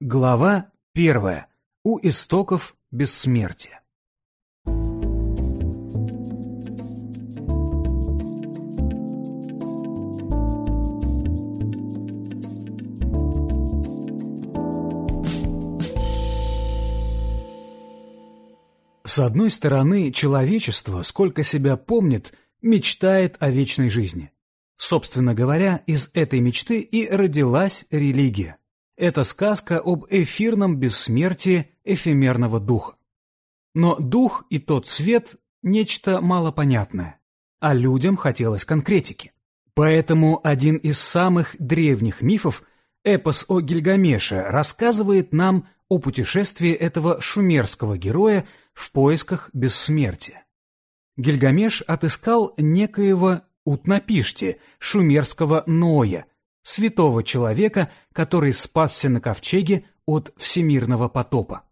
Глава первая. У истоков бессмертия. С одной стороны, человечество, сколько себя помнит, мечтает о вечной жизни. Собственно говоря, из этой мечты и родилась религия. Это сказка об эфирном бессмертии эфемерного духа. Но дух и тот свет – нечто малопонятное, а людям хотелось конкретики. Поэтому один из самых древних мифов, эпос о Гильгамеше, рассказывает нам о путешествии этого шумерского героя в поисках бессмертия. Гильгамеш отыскал некоего Утнапишти, шумерского Ноя, святого человека, который спасся на ковчеге от всемирного потопа.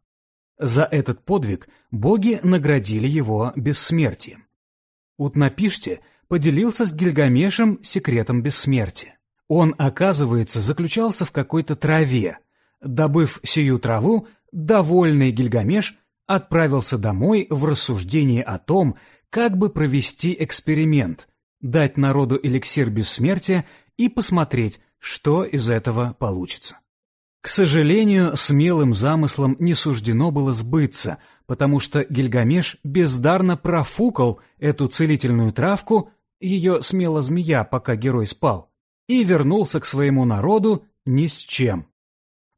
За этот подвиг боги наградили его бессмертием. Утнапиште поделился с Гильгамешем секретом бессмертия. Он, оказывается, заключался в какой-то траве. Добыв сию траву, довольный Гильгамеш отправился домой в рассуждение о том, как бы провести эксперимент, дать народу эликсир бессмертия и посмотреть, что из этого получится. К сожалению, смелым замыслом не суждено было сбыться, потому что Гильгамеш бездарно профукал эту целительную травку, ее смела змея, пока герой спал, и вернулся к своему народу ни с чем.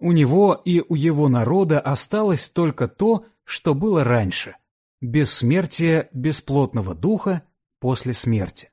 У него и у его народа осталось только то, что было раньше – бессмертие бесплотного духа после смерти.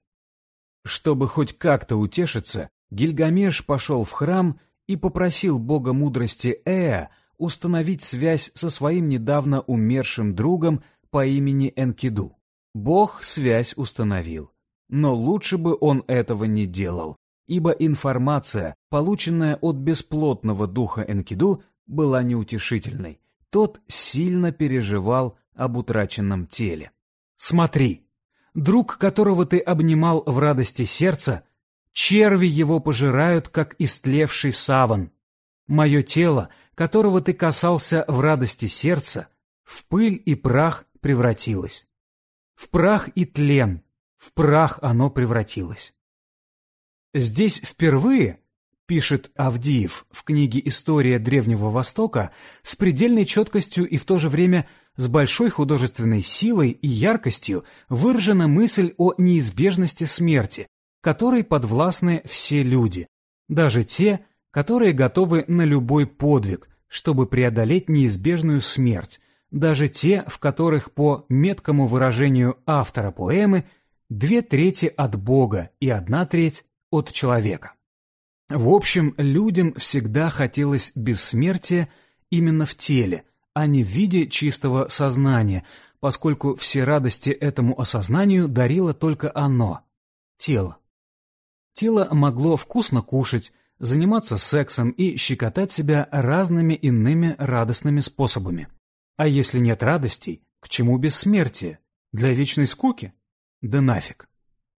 Чтобы хоть как-то утешиться, Гильгамеш пошел в храм и попросил бога мудрости Эа установить связь со своим недавно умершим другом по имени Энкиду. Бог связь установил. Но лучше бы он этого не делал, ибо информация, полученная от бесплотного духа Энкиду, была неутешительной. Тот сильно переживал об утраченном теле. «Смотри, друг, которого ты обнимал в радости сердца, Черви его пожирают, как истлевший саван. Мое тело, которого ты касался в радости сердца, в пыль и прах превратилось. В прах и тлен, в прах оно превратилось. Здесь впервые, пишет Авдиев в книге «История Древнего Востока», с предельной четкостью и в то же время с большой художественной силой и яркостью выражена мысль о неизбежности смерти, которой подвластны все люди, даже те, которые готовы на любой подвиг, чтобы преодолеть неизбежную смерть, даже те, в которых, по меткому выражению автора поэмы, две трети от Бога и одна треть от человека. В общем, людям всегда хотелось бессмертия именно в теле, а не в виде чистого сознания, поскольку все радости этому осознанию дарило только оно – тело. Тело могло вкусно кушать, заниматься сексом и щекотать себя разными иными радостными способами. А если нет радостей, к чему бессмертие? Для вечной скуки? Да нафиг.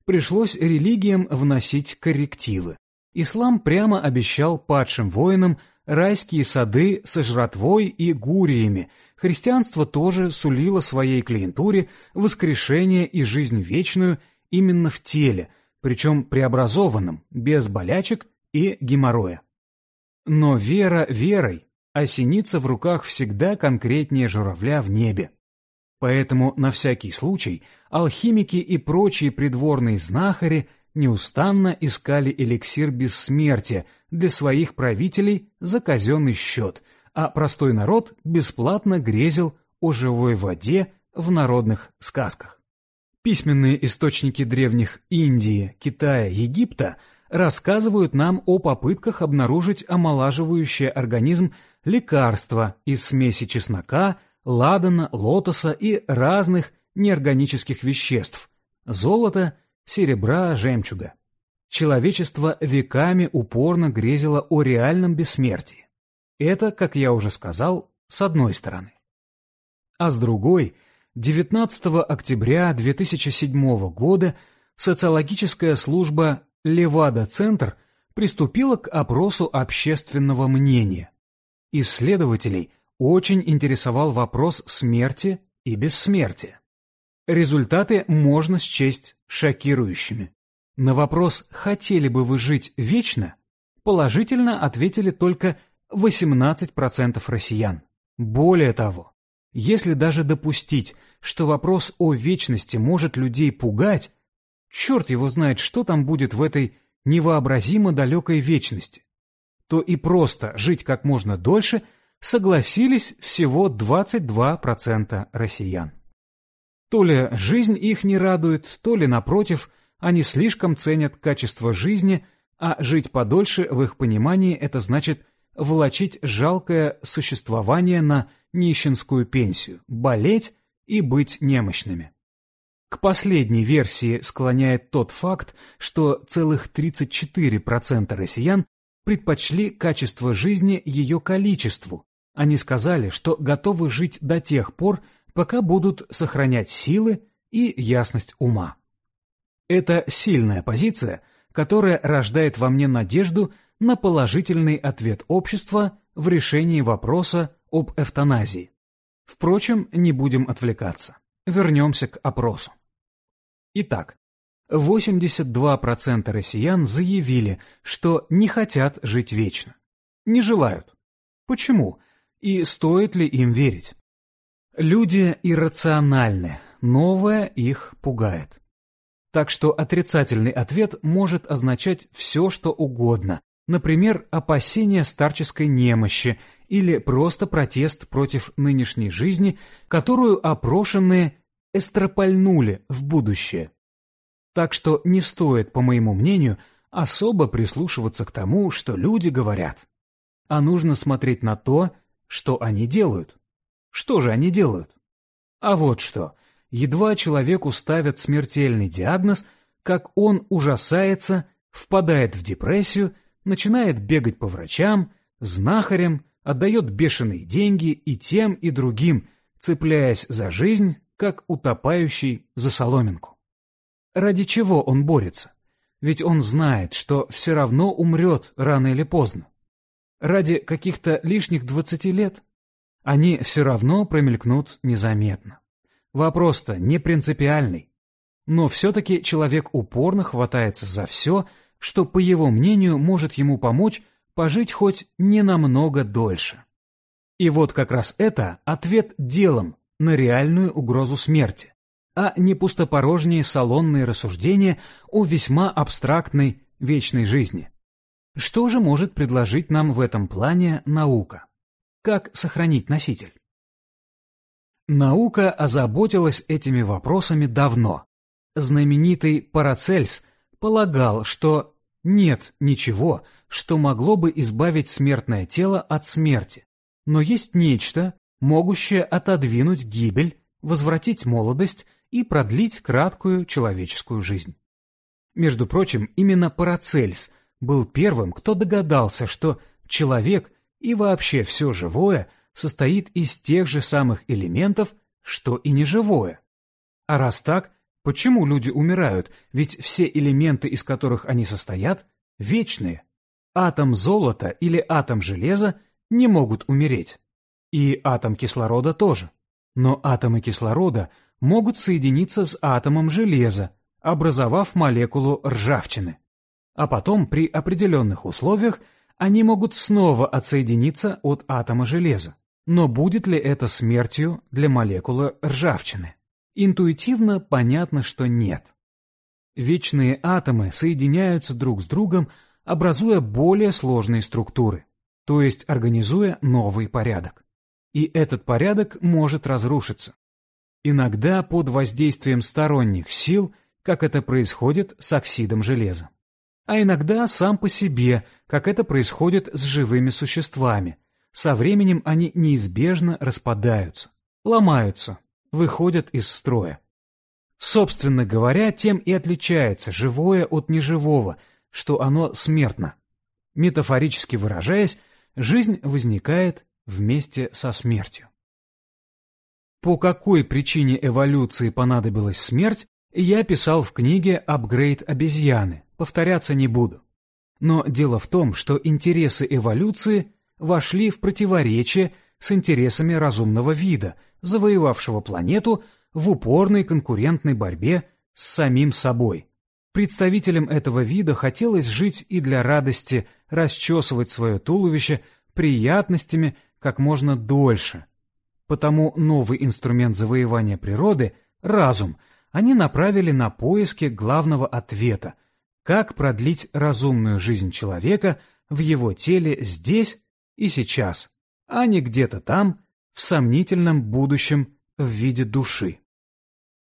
Пришлось религиям вносить коррективы. Ислам прямо обещал падшим воинам райские сады со жратвой и гуриями. Христианство тоже сулило своей клиентуре воскрешение и жизнь вечную именно в теле, причем преобразованным, без болячек и геморроя. Но вера верой, а синица в руках всегда конкретнее журавля в небе. Поэтому на всякий случай алхимики и прочие придворные знахари неустанно искали эликсир бессмертия для своих правителей за казенный счет, а простой народ бесплатно грезил о живой воде в народных сказках. Письменные источники древних Индии, Китая, Египта рассказывают нам о попытках обнаружить омолаживающее организм лекарства из смеси чеснока, ладана, лотоса и разных неорганических веществ – золота, серебра, жемчуга. Человечество веками упорно грезило о реальном бессмертии. Это, как я уже сказал, с одной стороны. А с другой – 19 октября 2007 года социологическая служба «Левада-центр» приступила к опросу общественного мнения. Исследователей очень интересовал вопрос смерти и бессмертия. Результаты можно счесть шокирующими. На вопрос «хотели бы вы жить вечно?» положительно ответили только 18% россиян. Более того, если даже допустить, что вопрос о вечности может людей пугать, черт его знает, что там будет в этой невообразимо далекой вечности, то и просто жить как можно дольше согласились всего 22% россиян. То ли жизнь их не радует, то ли, напротив, они слишком ценят качество жизни, а жить подольше, в их понимании, это значит влачить жалкое существование на нищенскую пенсию, болеть и быть немощными. К последней версии склоняет тот факт, что целых 34% россиян предпочли качество жизни ее количеству. Они сказали, что готовы жить до тех пор, пока будут сохранять силы и ясность ума. Это сильная позиция, которая рождает во мне надежду на положительный ответ общества в решении вопроса об эвтаназии. Впрочем, не будем отвлекаться. Вернемся к опросу. Итак, 82% россиян заявили, что не хотят жить вечно. Не желают. Почему? И стоит ли им верить? Люди иррациональны, новое их пугает. Так что отрицательный ответ может означать все, что угодно. Например, опасение старческой немощи или просто протест против нынешней жизни, которую опрошенные эстропальнули в будущее. Так что не стоит, по моему мнению, особо прислушиваться к тому, что люди говорят. А нужно смотреть на то, что они делают. Что же они делают? А вот что – едва человеку ставят смертельный диагноз, как он ужасается, впадает в депрессию, начинает бегать по врачам, знахарям, отдает бешеные деньги и тем, и другим, цепляясь за жизнь, как утопающий за соломинку. Ради чего он борется? Ведь он знает, что все равно умрет рано или поздно. Ради каких-то лишних двадцати лет? Они все равно промелькнут незаметно. Вопрос-то не принципиальный. Но все-таки человек упорно хватается за все, что, по его мнению, может ему помочь пожить хоть не намного дольше. И вот как раз это ответ делом на реальную угрозу смерти, а не пустопорожние салонные рассуждения о весьма абстрактной вечной жизни. Что же может предложить нам в этом плане наука? Как сохранить носитель? Наука озаботилась этими вопросами давно. Знаменитый Парацельс полагал, что нет ничего, что могло бы избавить смертное тело от смерти, но есть нечто, могущее отодвинуть гибель, возвратить молодость и продлить краткую человеческую жизнь. Между прочим, именно Парацельс был первым, кто догадался, что человек и вообще все живое состоит из тех же самых элементов, что и неживое. А раз так, почему люди умирают? Ведь все элементы, из которых они состоят, вечные. Атом золота или атом железа не могут умереть. И атом кислорода тоже. Но атомы кислорода могут соединиться с атомом железа, образовав молекулу ржавчины. А потом при определенных условиях они могут снова отсоединиться от атома железа. Но будет ли это смертью для молекулы ржавчины? Интуитивно понятно, что нет. Вечные атомы соединяются друг с другом, образуя более сложные структуры, то есть организуя новый порядок. И этот порядок может разрушиться. Иногда под воздействием сторонних сил, как это происходит с оксидом железа. А иногда сам по себе, как это происходит с живыми существами, со временем они неизбежно распадаются, ломаются, выходят из строя. Собственно говоря, тем и отличается живое от неживого, что оно смертно. Метафорически выражаясь, жизнь возникает вместе со смертью. По какой причине эволюции понадобилась смерть, я писал в книге «Апгрейд обезьяны», повторяться не буду. Но дело в том, что интересы эволюции вошли в противоречие с интересами разумного вида, завоевавшего планету в упорной конкурентной борьбе с самим собой. Представителям этого вида хотелось жить и для радости расчесывать свое туловище приятностями как можно дольше. Потому новый инструмент завоевания природы – разум – они направили на поиски главного ответа – как продлить разумную жизнь человека в его теле здесь и сейчас, а не где-то там, в сомнительном будущем в виде души.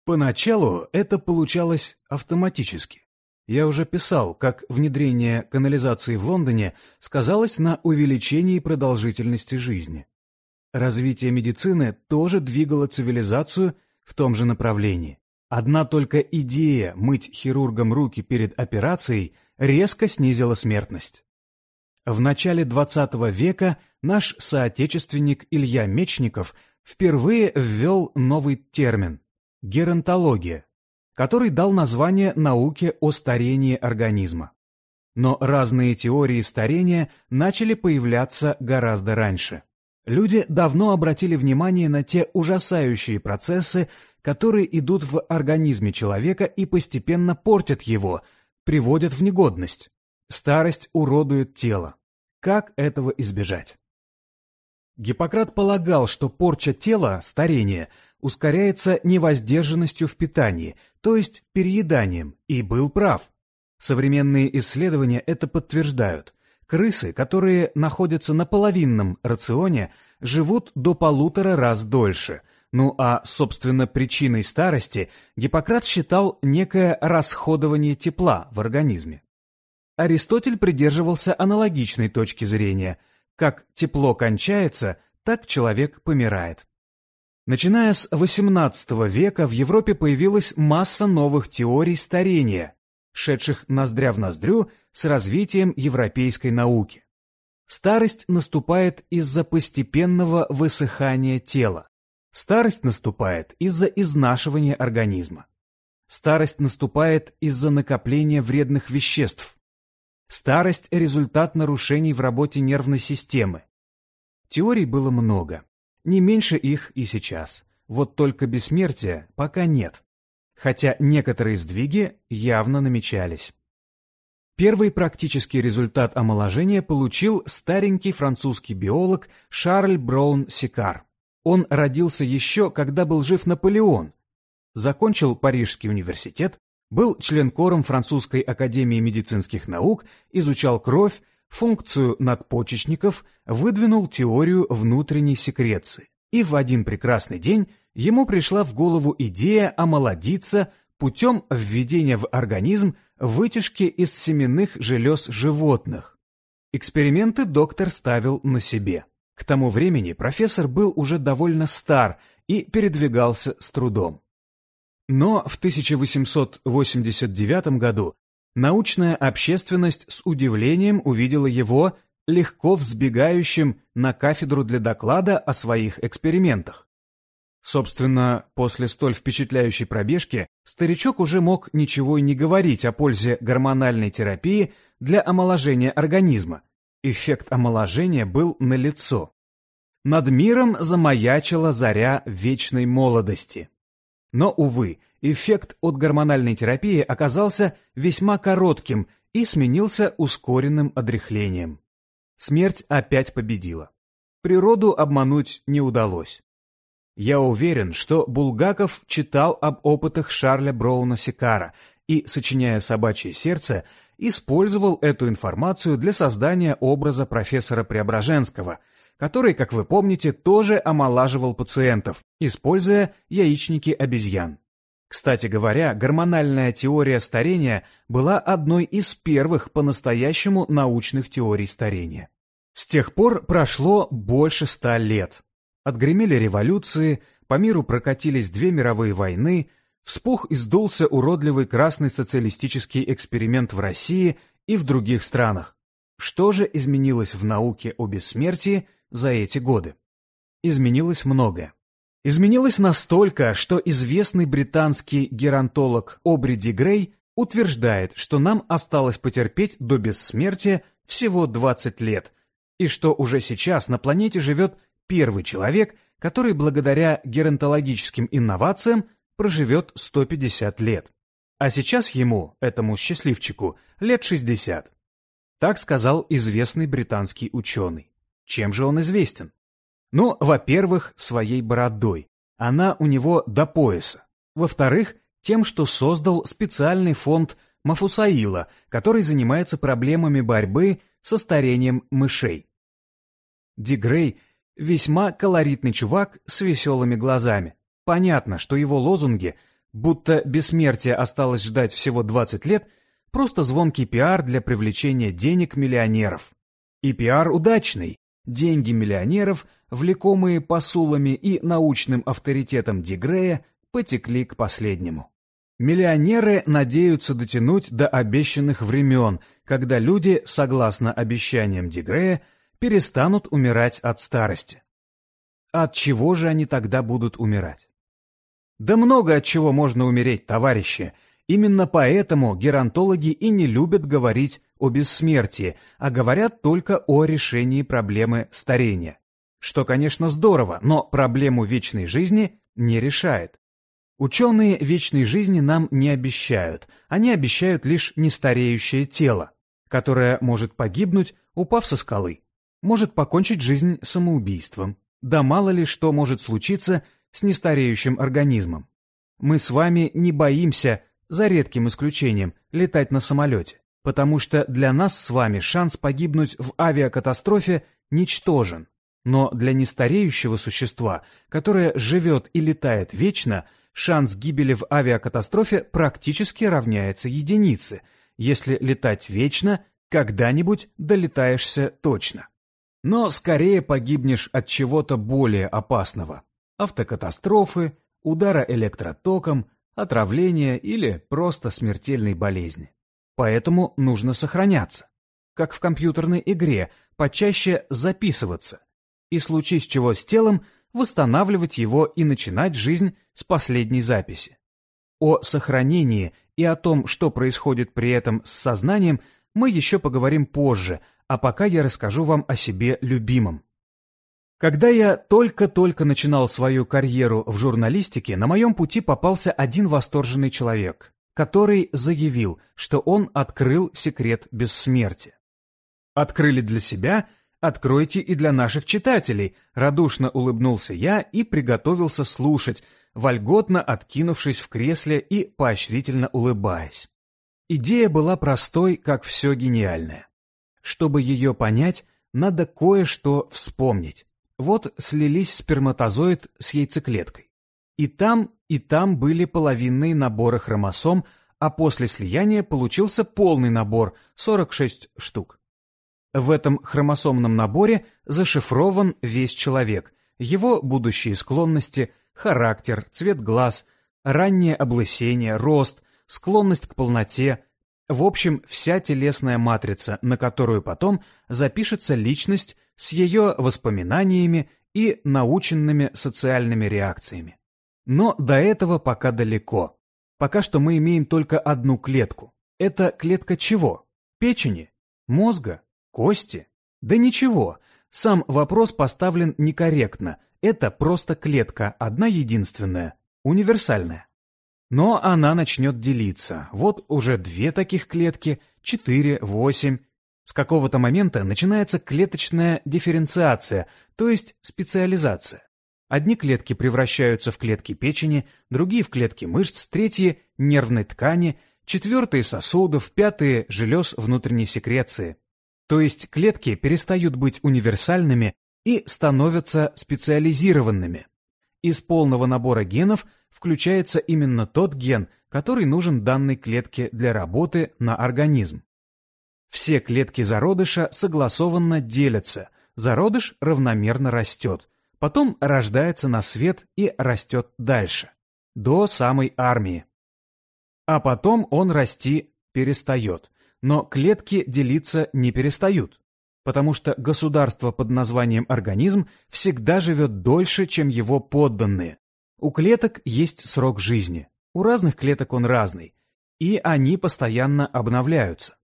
Поначалу это получалось автоматически. Я уже писал, как внедрение канализации в Лондоне сказалось на увеличении продолжительности жизни. Развитие медицины тоже двигало цивилизацию в том же направлении. Одна только идея мыть хирургам руки перед операцией резко снизила смертность. В начале XX века наш соотечественник Илья Мечников впервые ввел новый термин – геронтология, который дал название науке о старении организма. Но разные теории старения начали появляться гораздо раньше. Люди давно обратили внимание на те ужасающие процессы, которые идут в организме человека и постепенно портят его, приводят в негодность. Старость уродует тело. Как этого избежать? Гиппократ полагал, что порча тела, старение, ускоряется невоздержанностью в питании, то есть перееданием, и был прав. Современные исследования это подтверждают. Крысы, которые находятся на половинном рационе, живут до полутора раз дольше. Ну а, собственно, причиной старости Гиппократ считал некое расходование тепла в организме. Аристотель придерживался аналогичной точки зрения. Как тепло кончается, так человек помирает. Начиная с XVIII века в Европе появилась масса новых теорий старения, шедших ноздря в ноздрю с развитием европейской науки. Старость наступает из-за постепенного высыхания тела. Старость наступает из-за изнашивания организма. Старость наступает из-за накопления вредных веществ. Старость – результат нарушений в работе нервной системы. Теорий было много. Не меньше их и сейчас. Вот только бессмертия пока нет хотя некоторые сдвиги явно намечались. Первый практический результат омоложения получил старенький французский биолог Шарль Браун-Сикар. Он родился еще, когда был жив Наполеон, закончил Парижский университет, был член-кором Французской академии медицинских наук, изучал кровь, функцию надпочечников, выдвинул теорию внутренней секреции. И в один прекрасный день ему пришла в голову идея омолодиться путем введения в организм вытяжки из семенных желез животных. Эксперименты доктор ставил на себе. К тому времени профессор был уже довольно стар и передвигался с трудом. Но в 1889 году научная общественность с удивлением увидела его легко взбегающим на кафедру для доклада о своих экспериментах. Собственно, после столь впечатляющей пробежки старичок уже мог ничего и не говорить о пользе гормональной терапии для омоложения организма. Эффект омоложения был налицо. Над миром замаячила заря вечной молодости. Но, увы, эффект от гормональной терапии оказался весьма коротким и сменился ускоренным одряхлением. Смерть опять победила. Природу обмануть не удалось. Я уверен, что Булгаков читал об опытах Шарля Броуна Сикара и, сочиняя «Собачье сердце», использовал эту информацию для создания образа профессора Преображенского, который, как вы помните, тоже омолаживал пациентов, используя яичники обезьян. Кстати говоря, гормональная теория старения была одной из первых по-настоящему научных теорий старения. С тех пор прошло больше ста лет. Отгремели революции, по миру прокатились две мировые войны, вспух и сдулся уродливый красный социалистический эксперимент в России и в других странах. Что же изменилось в науке о бессмертии за эти годы? Изменилось многое. Изменилось настолько, что известный британский геронтолог Обриди Грей утверждает, что нам осталось потерпеть до бессмертия всего 20 лет, и что уже сейчас на планете живет первый человек, который благодаря геронтологическим инновациям проживет 150 лет. А сейчас ему, этому счастливчику, лет 60. Так сказал известный британский ученый. Чем же он известен? Ну, во-первых, своей бородой. Она у него до пояса. Во-вторых, тем, что создал специальный фонд Мафусаила, который занимается проблемами борьбы со старением мышей. Дигрей – весьма колоритный чувак с веселыми глазами. Понятно, что его лозунги, будто бессмертие осталось ждать всего 20 лет, просто звонкий пиар для привлечения денег миллионеров. И пиар удачный. Деньги миллионеров, влекомые посулами и научным авторитетом Дигрея, потекли к последнему. Миллионеры надеются дотянуть до обещанных времен, когда люди, согласно обещаниям Дигрея, перестанут умирать от старости. От чего же они тогда будут умирать? Да много от чего можно умереть, товарищи. Именно поэтому геронтологи и не любят говорить о бессмертии, а говорят только о решении проблемы старения. Что, конечно, здорово, но проблему вечной жизни не решает. Ученые вечной жизни нам не обещают, они обещают лишь нестареющее тело, которое может погибнуть, упав со скалы может покончить жизнь самоубийством. Да мало ли что может случиться с нестареющим организмом. Мы с вами не боимся, за редким исключением, летать на самолете, потому что для нас с вами шанс погибнуть в авиакатастрофе ничтожен. Но для нестареющего существа, которое живет и летает вечно, шанс гибели в авиакатастрофе практически равняется единице. Если летать вечно, когда-нибудь долетаешься точно. Но скорее погибнешь от чего-то более опасного. Автокатастрофы, удара электротоком, отравления или просто смертельной болезни. Поэтому нужно сохраняться. Как в компьютерной игре, почаще записываться. И случись чего с телом, восстанавливать его и начинать жизнь с последней записи. О сохранении и о том, что происходит при этом с сознанием, мы еще поговорим позже, а пока я расскажу вам о себе любимом. Когда я только-только начинал свою карьеру в журналистике, на моем пути попался один восторженный человек, который заявил, что он открыл секрет бессмертия. Открыли для себя, откройте и для наших читателей, радушно улыбнулся я и приготовился слушать, вольготно откинувшись в кресле и поощрительно улыбаясь. Идея была простой, как все гениальное. Чтобы ее понять, надо кое-что вспомнить. Вот слились сперматозоид с яйцеклеткой. И там, и там были половинные наборы хромосом, а после слияния получился полный набор, 46 штук. В этом хромосомном наборе зашифрован весь человек, его будущие склонности, характер, цвет глаз, раннее облысение, рост, склонность к полноте, в общем, вся телесная матрица, на которую потом запишется личность с ее воспоминаниями и наученными социальными реакциями. Но до этого пока далеко. Пока что мы имеем только одну клетку. Это клетка чего? Печени? Мозга? Кости? Да ничего. Сам вопрос поставлен некорректно. Это просто клетка, одна единственная, универсальная. Но она начнет делиться. Вот уже две таких клетки, четыре, восемь. С какого-то момента начинается клеточная дифференциация, то есть специализация. Одни клетки превращаются в клетки печени, другие в клетки мышц, третьи – нервной ткани, четвертые – сосудов, пятые – желез внутренней секреции. То есть клетки перестают быть универсальными и становятся специализированными. Из полного набора генов – включается именно тот ген, который нужен данной клетке для работы на организм. Все клетки зародыша согласованно делятся, зародыш равномерно растет, потом рождается на свет и растет дальше, до самой армии. А потом он расти перестает, но клетки делиться не перестают, потому что государство под названием организм всегда живет дольше, чем его подданные, у клеток есть срок жизни, у разных клеток он разный, и они постоянно обновляются.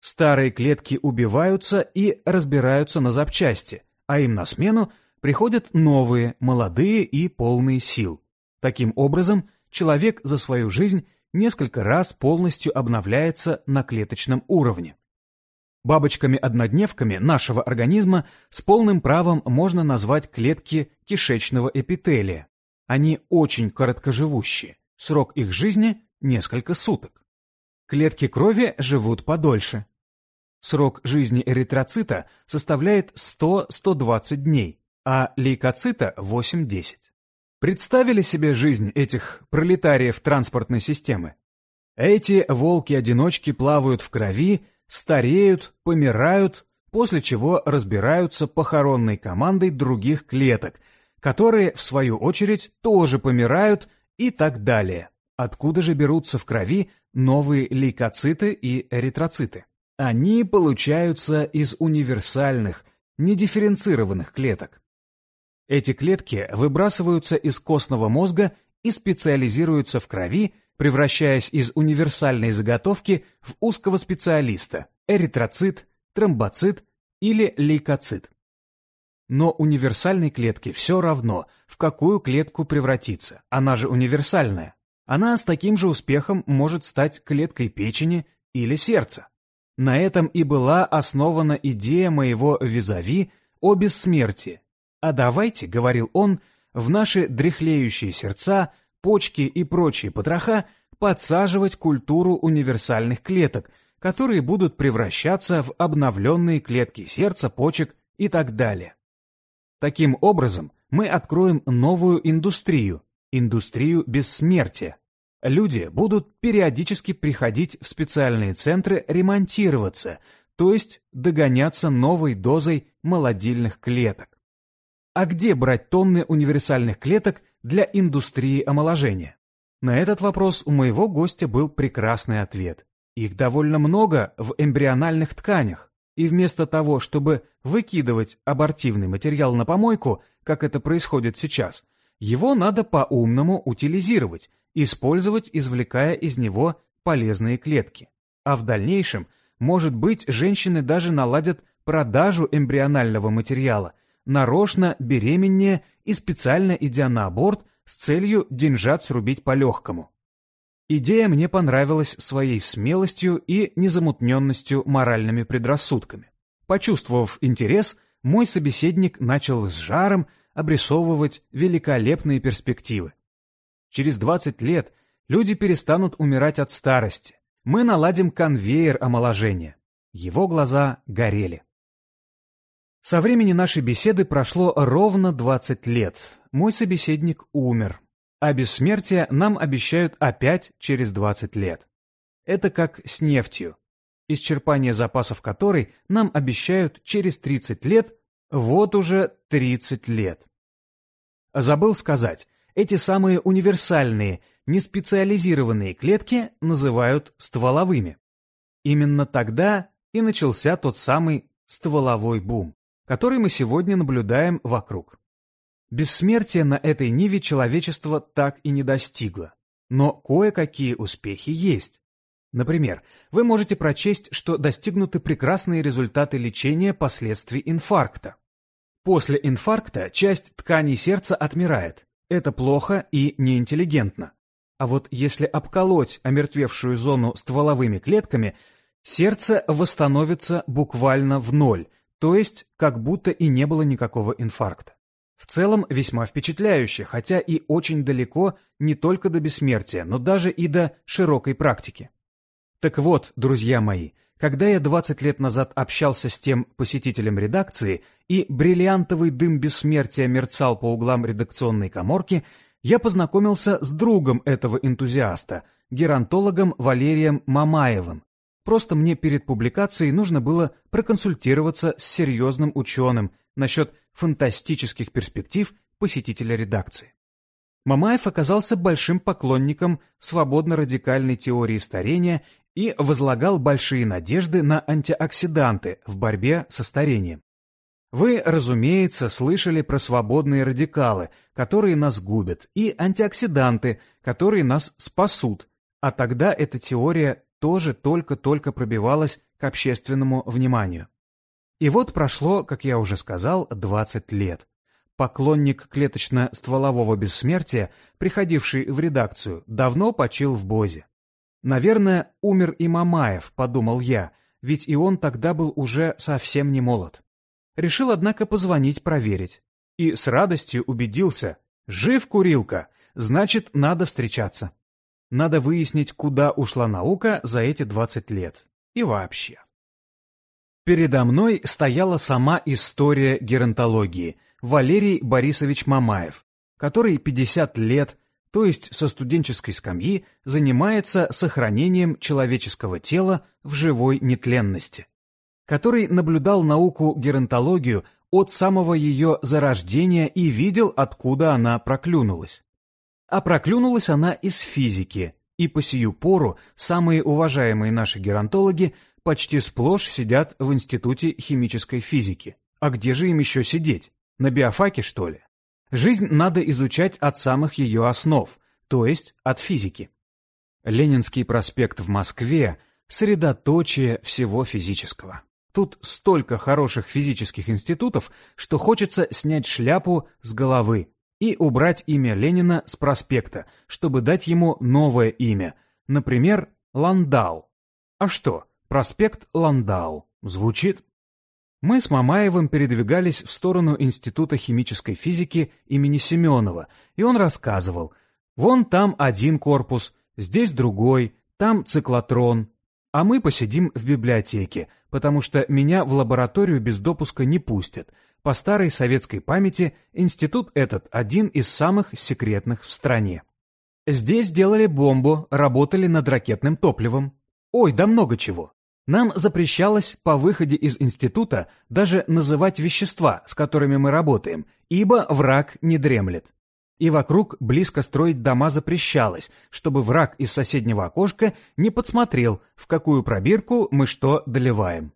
Старые клетки убиваются и разбираются на запчасти, а им на смену приходят новые, молодые и полные сил. Таким образом, человек за свою жизнь несколько раз полностью обновляется на клеточном уровне. Бабочками-однодневками нашего организма с полным правом можно назвать клетки кишечного эпителия. Они очень короткоживущие, срок их жизни – несколько суток. Клетки крови живут подольше. Срок жизни эритроцита составляет 100-120 дней, а лейкоцита – 8-10. Представили себе жизнь этих пролетариев транспортной системы? Эти волки-одиночки плавают в крови, стареют, помирают, после чего разбираются похоронной командой других клеток, которые, в свою очередь, тоже помирают и так далее. Откуда же берутся в крови новые лейкоциты и эритроциты? Они получаются из универсальных, недифференцированных клеток. Эти клетки выбрасываются из костного мозга и специализируются в крови, превращаясь из универсальной заготовки в узкого специалиста – эритроцит, тромбоцит или лейкоцит. Но универсальной клетке все равно, в какую клетку превратиться, она же универсальная. Она с таким же успехом может стать клеткой печени или сердца. На этом и была основана идея моего визави о бессмертии, а давайте, говорил он, в наши дряхлеющие сердца, почки и прочие потроха подсаживать культуру универсальных клеток, которые будут превращаться в обновленные клетки сердца, почек и так далее. Таким образом, мы откроем новую индустрию, индустрию бессмертия. Люди будут периодически приходить в специальные центры ремонтироваться, то есть догоняться новой дозой молодильных клеток. А где брать тонны универсальных клеток для индустрии омоложения? На этот вопрос у моего гостя был прекрасный ответ. Их довольно много в эмбриональных тканях, и вместо того, чтобы выкидывать абортивный материал на помойку, как это происходит сейчас, его надо по-умному утилизировать, использовать, извлекая из него полезные клетки. А в дальнейшем, может быть, женщины даже наладят продажу эмбрионального материала – нарочно беременнее и специально идя на аборт с целью деньжат срубить по-легкому. Идея мне понравилась своей смелостью и незамутненностью моральными предрассудками. Почувствовав интерес, мой собеседник начал с жаром обрисовывать великолепные перспективы. Через 20 лет люди перестанут умирать от старости. Мы наладим конвейер омоложения. Его глаза горели. Со времени нашей беседы прошло ровно 20 лет. Мой собеседник умер. А бессмертие нам обещают опять через 20 лет. Это как с нефтью. Исчерпание запасов которой нам обещают через 30 лет, вот уже 30 лет. Забыл сказать, эти самые универсальные, неспециализированные клетки называют стволовыми. Именно тогда и начался тот самый стволовой бум который мы сегодня наблюдаем вокруг. Бессмертия на этой ниве человечество так и не достигло. Но кое-какие успехи есть. Например, вы можете прочесть, что достигнуты прекрасные результаты лечения последствий инфаркта. После инфаркта часть тканей сердца отмирает. Это плохо и неинтеллигентно. А вот если обколоть омертвевшую зону стволовыми клетками, сердце восстановится буквально в ноль, то есть как будто и не было никакого инфаркта. В целом весьма впечатляюще, хотя и очень далеко не только до бессмертия, но даже и до широкой практики. Так вот, друзья мои, когда я 20 лет назад общался с тем посетителем редакции, и бриллиантовый дым бессмертия мерцал по углам редакционной коморки, я познакомился с другом этого энтузиаста, геронтологом Валерием Мамаевым, Просто мне перед публикацией нужно было проконсультироваться с серьезным ученым насчет фантастических перспектив посетителя редакции. Мамаев оказался большим поклонником свободно-радикальной теории старения и возлагал большие надежды на антиоксиданты в борьбе со старением. Вы, разумеется, слышали про свободные радикалы, которые нас губят, и антиоксиданты, которые нас спасут, а тогда эта теория тоже только-только пробивалась к общественному вниманию. И вот прошло, как я уже сказал, 20 лет. Поклонник клеточно-стволового бессмертия, приходивший в редакцию, давно почил в Бозе. Наверное, умер и Мамаев, подумал я, ведь и он тогда был уже совсем не молод. Решил, однако, позвонить проверить. И с радостью убедился. Жив курилка, значит, надо встречаться. Надо выяснить, куда ушла наука за эти 20 лет. И вообще. Передо мной стояла сама история геронтологии – Валерий Борисович Мамаев, который 50 лет, то есть со студенческой скамьи, занимается сохранением человеческого тела в живой нетленности, который наблюдал науку геронтологию от самого ее зарождения и видел, откуда она проклюнулась. А проклюнулась она из физики, и по сию пору самые уважаемые наши геронтологи почти сплошь сидят в Институте химической физики. А где же им еще сидеть? На биофаке, что ли? Жизнь надо изучать от самых ее основ, то есть от физики. Ленинский проспект в Москве – средоточие всего физического. Тут столько хороших физических институтов, что хочется снять шляпу с головы и убрать имя Ленина с проспекта, чтобы дать ему новое имя, например, Ландау. А что, проспект Ландау звучит мы с Мамаевым передвигались в сторону Института химической физики имени Семенова, и он рассказывал, вон там один корпус, здесь другой, там циклотрон, а мы посидим в библиотеке, потому что меня в лабораторию без допуска не пустят. По старой советской памяти институт этот один из самых секретных в стране. Здесь делали бомбу, работали над ракетным топливом. Ой, да много чего. Нам запрещалось по выходе из института даже называть вещества, с которыми мы работаем, ибо враг не дремлет. И вокруг близко строить дома запрещалось, чтобы враг из соседнего окошка не подсмотрел, в какую пробирку мы что доливаем.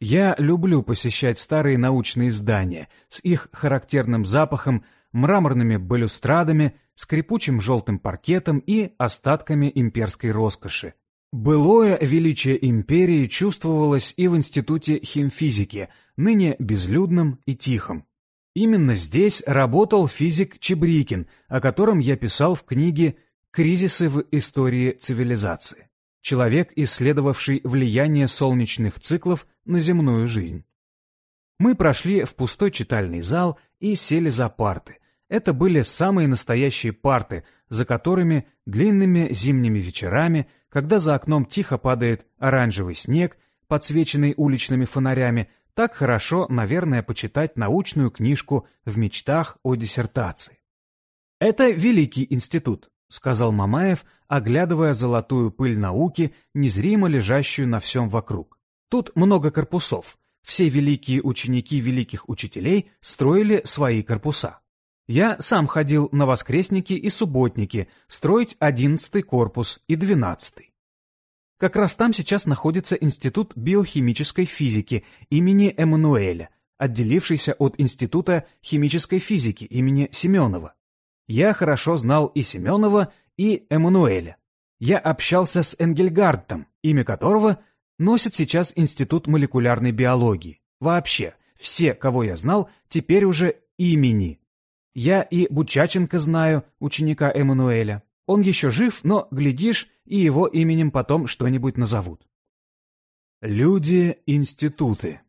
Я люблю посещать старые научные здания с их характерным запахом, мраморными балюстрадами, скрипучим желтым паркетом и остатками имперской роскоши. Былое величие империи чувствовалось и в Институте химфизики, ныне безлюдном и тихом. Именно здесь работал физик Чебрикин, о котором я писал в книге «Кризисы в истории цивилизации». Человек, исследовавший влияние солнечных циклов на земную жизнь. Мы прошли в пустой читальный зал и сели за парты. Это были самые настоящие парты, за которыми длинными зимними вечерами, когда за окном тихо падает оранжевый снег, подсвеченный уличными фонарями, так хорошо, наверное, почитать научную книжку в мечтах о диссертации. «Это великий институт», — сказал Мамаев, оглядывая золотую пыль науки, незримо лежащую на всем вокруг. «Тут много корпусов. Все великие ученики великих учителей строили свои корпуса. Я сам ходил на воскресники и субботники строить одиннадцатый корпус и двенадцатый. Как раз там сейчас находится Институт биохимической физики имени Эммануэля, отделившийся от Института химической физики имени Семенова. Я хорошо знал и Семенова, и Эммануэля. Я общался с Энгельгардтом, имя которого носит сейчас Институт молекулярной биологии. Вообще, все, кого я знал, теперь уже имени я и Бучаченко знаю, ученика Эммануэля. Он еще жив, но, глядишь, и его именем потом что-нибудь назовут. Люди-институты.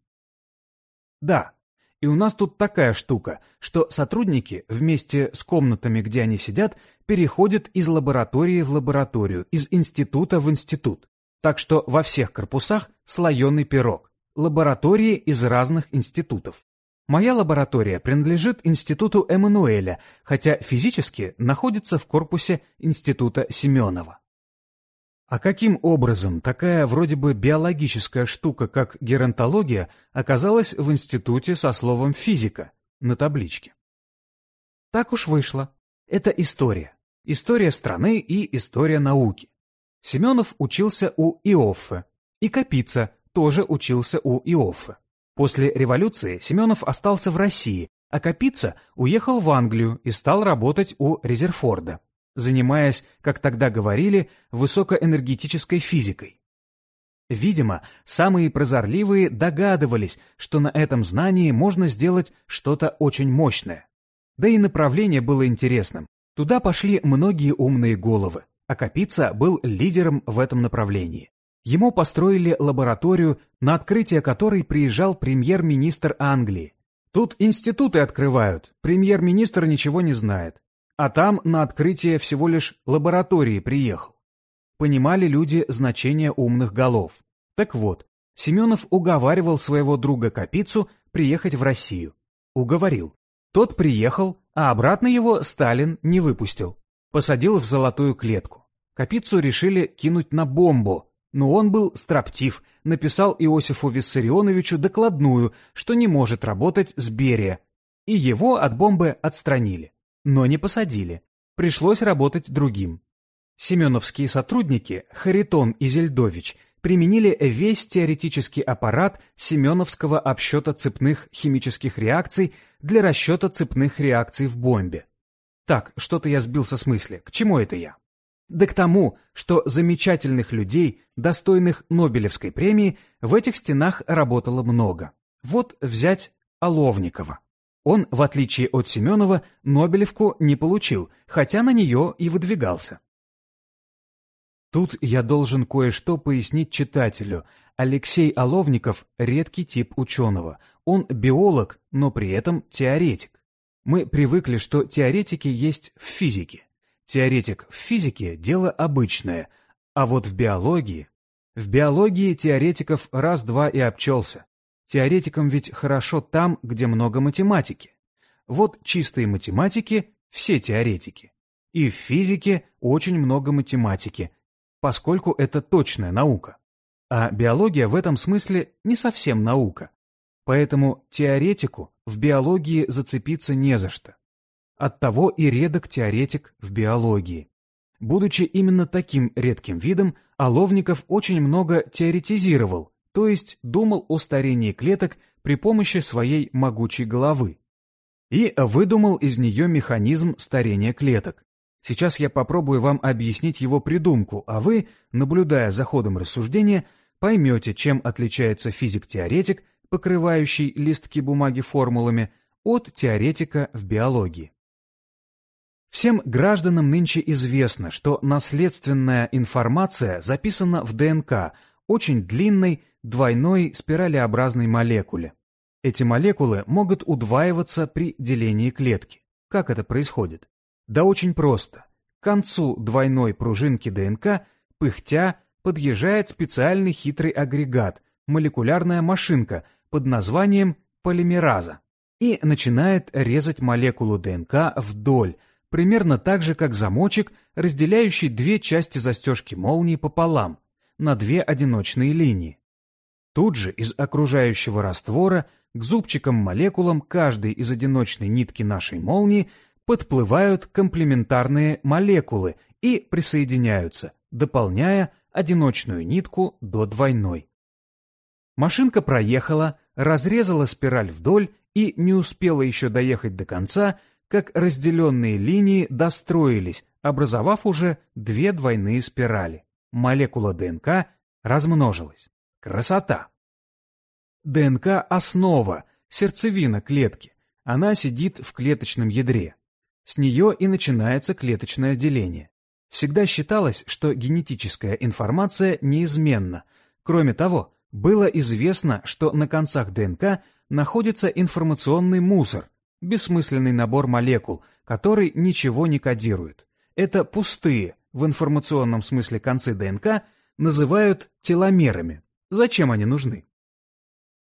Да, и у нас тут такая штука, что сотрудники вместе с комнатами, где они сидят, переходят из лаборатории в лабораторию, из института в институт. Так что во всех корпусах слоеный пирог. Лаборатории из разных институтов. Моя лаборатория принадлежит Институту Эммануэля, хотя физически находится в корпусе Института Семенова. А каким образом такая вроде бы биологическая штука, как геронтология, оказалась в институте со словом «физика» на табличке? Так уж вышло. Это история. История страны и история науки. Семенов учился у Иоффе, и Капица тоже учился у Иоффе. После революции Семенов остался в России, а Капица уехал в Англию и стал работать у Резерфорда. Занимаясь, как тогда говорили, высокоэнергетической физикой. Видимо, самые прозорливые догадывались, что на этом знании можно сделать что-то очень мощное. Да и направление было интересным. Туда пошли многие умные головы, а Капица был лидером в этом направлении. Ему построили лабораторию, на открытие которой приезжал премьер-министр Англии. Тут институты открывают, премьер-министр ничего не знает. А там на открытие всего лишь лаборатории приехал. Понимали люди значение умных голов. Так вот, Семенов уговаривал своего друга Капицу приехать в Россию. Уговорил. Тот приехал, а обратно его Сталин не выпустил. Посадил в золотую клетку. Капицу решили кинуть на бомбу, но он был строптив, написал Иосифу Виссарионовичу докладную, что не может работать с Берия, и его от бомбы отстранили, но не посадили. Пришлось работать другим. Семеновские сотрудники Харитон и Зельдович применили весь теоретический аппарат Семеновского обсчета цепных химических реакций для расчета цепных реакций в бомбе. Так, что-то я сбился с мысли. К чему это я? да к тому, что замечательных людей, достойных Нобелевской премии, в этих стенах работало много. Вот взять Оловникова. Он, в отличие от Семенова, Нобелевку не получил, хотя на нее и выдвигался. Тут я должен кое-что пояснить читателю. Алексей Оловников – редкий тип ученого. Он биолог, но при этом теоретик. Мы привыкли, что теоретики есть в физике. Теоретик в физике – дело обычное, а вот в биологии... В биологии теоретиков раз-два и обчелся. Теоретикам ведь хорошо там, где много математики. Вот чистые математики – все теоретики. И в физике очень много математики, поскольку это точная наука. А биология в этом смысле не совсем наука. Поэтому теоретику в биологии зацепиться не за что. Оттого и редок теоретик в биологии. Будучи именно таким редким видом, Оловников очень много теоретизировал, то есть думал о старении клеток при помощи своей могучей головы. И выдумал из нее механизм старения клеток. Сейчас я попробую вам объяснить его придумку, а вы, наблюдая за ходом рассуждения, поймете, чем отличается физик-теоретик, покрывающий листки бумаги формулами, от теоретика в биологии. Всем гражданам нынче известно, что наследственная информация записана в ДНК очень длинной двойной спиралеобразной молекуле. Эти молекулы могут удваиваться при делении клетки. Как это происходит? Да очень просто. К концу двойной пружинки ДНК, пыхтя, подъезжает специальный хитрый агрегат, молекулярная машинка под названием полимераза, и начинает резать молекулу ДНК вдоль, примерно так же, как замочек, разделяющий две части застежки молнии пополам, на две одиночные линии. Тут же из окружающего раствора к зубчикам-молекулам каждой из одиночной нитки нашей молнии подплывают комплементарные молекулы и присоединяются, дополняя одиночную нитку до двойной. Машинка проехала, разрезала спираль вдоль и не успела еще доехать до конца, как разделенные линии достроились, образовав уже две двойные спирали. Молекула ДНК размножилась. Красота! ДНК – основа, сердцевина клетки. Она сидит в клеточном ядре. С нее и начинается клеточное деление. Всегда считалось, что генетическая информация неизменна. Кроме того, было известно, что на концах ДНК находится информационный мусор, бессмысленный набор молекул, который ничего не кодирует. Это пустые, в информационном смысле концы ДНК, называют теломерами. Зачем они нужны?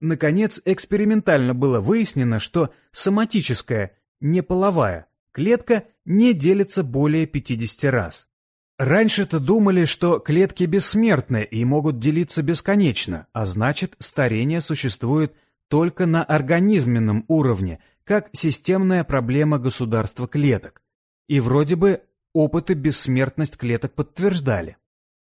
Наконец, экспериментально было выяснено, что соматическая, неполовая, клетка не делится более 50 раз. Раньше-то думали, что клетки бессмертны и могут делиться бесконечно, а значит, старение существует только на организменном уровне, как системная проблема государства клеток. И вроде бы опыты бессмертность клеток подтверждали.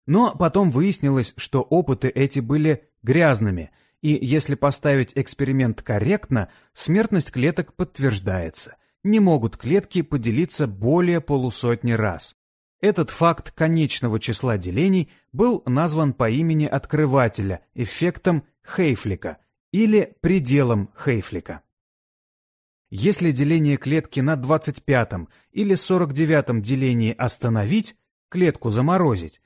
Но потом выяснилось, что опыты эти были грязными, и если поставить эксперимент корректно, смертность клеток подтверждается. Не могут клетки поделиться более полусотни раз. Этот факт конечного числа делений был назван по имени открывателя эффектом Хейфлика или пределом Хейфлика. Если деление клетки на 25 или 49 делении остановить, клетку заморозить,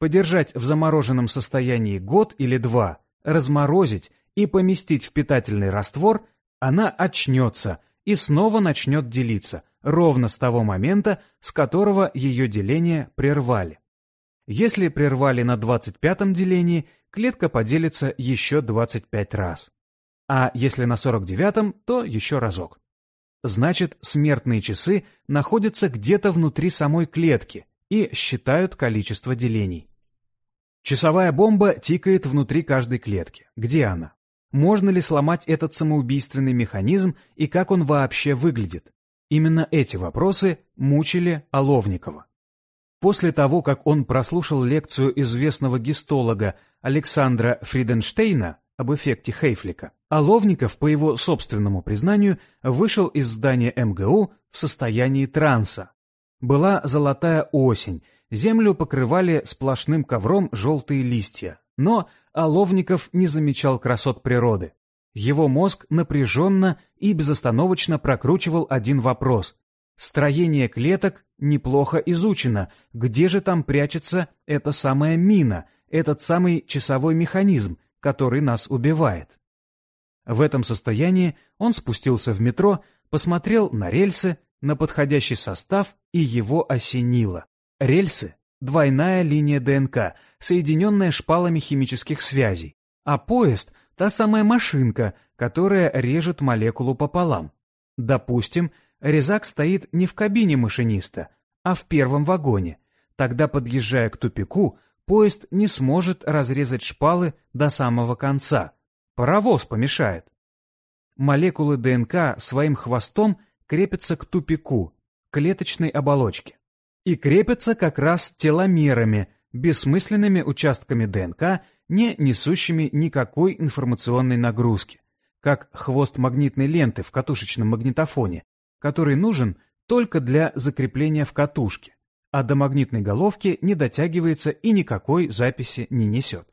подержать в замороженном состоянии год или два, разморозить и поместить в питательный раствор, она очнется и снова начнет делиться, ровно с того момента, с которого ее деление прервали. Если прервали на 25-м делении, клетка поделится еще 25 раз. А если на 49-м, то еще разок. Значит, смертные часы находятся где-то внутри самой клетки и считают количество делений. Часовая бомба тикает внутри каждой клетки. Где она? Можно ли сломать этот самоубийственный механизм и как он вообще выглядит? Именно эти вопросы мучили Оловникова. После того, как он прослушал лекцию известного гистолога Александра Фриденштейна об эффекте Хейфлика, Оловников, по его собственному признанию, вышел из здания МГУ в состоянии транса. Была золотая осень, землю покрывали сплошным ковром желтые листья, но Оловников не замечал красот природы. Его мозг напряженно и безостановочно прокручивал один вопрос. Строение клеток неплохо изучено. Где же там прячется эта самая мина, этот самый часовой механизм, который нас убивает? В этом состоянии он спустился в метро, посмотрел на рельсы, на подходящий состав и его осенило. Рельсы — двойная линия ДНК, соединенная шпалами химических связей, а поезд — та самая машинка, которая режет молекулу пополам. Допустим, резак стоит не в кабине машиниста, а в первом вагоне. Тогда, подъезжая к тупику, поезд не сможет разрезать шпалы до самого конца. Паровоз помешает. Молекулы ДНК своим хвостом крепятся к тупику, клеточной оболочке. И крепятся как раз теломерами, бессмысленными участками ДНК, не несущими никакой информационной нагрузки, как хвост магнитной ленты в катушечном магнитофоне, который нужен только для закрепления в катушке, а до магнитной головки не дотягивается и никакой записи не несет.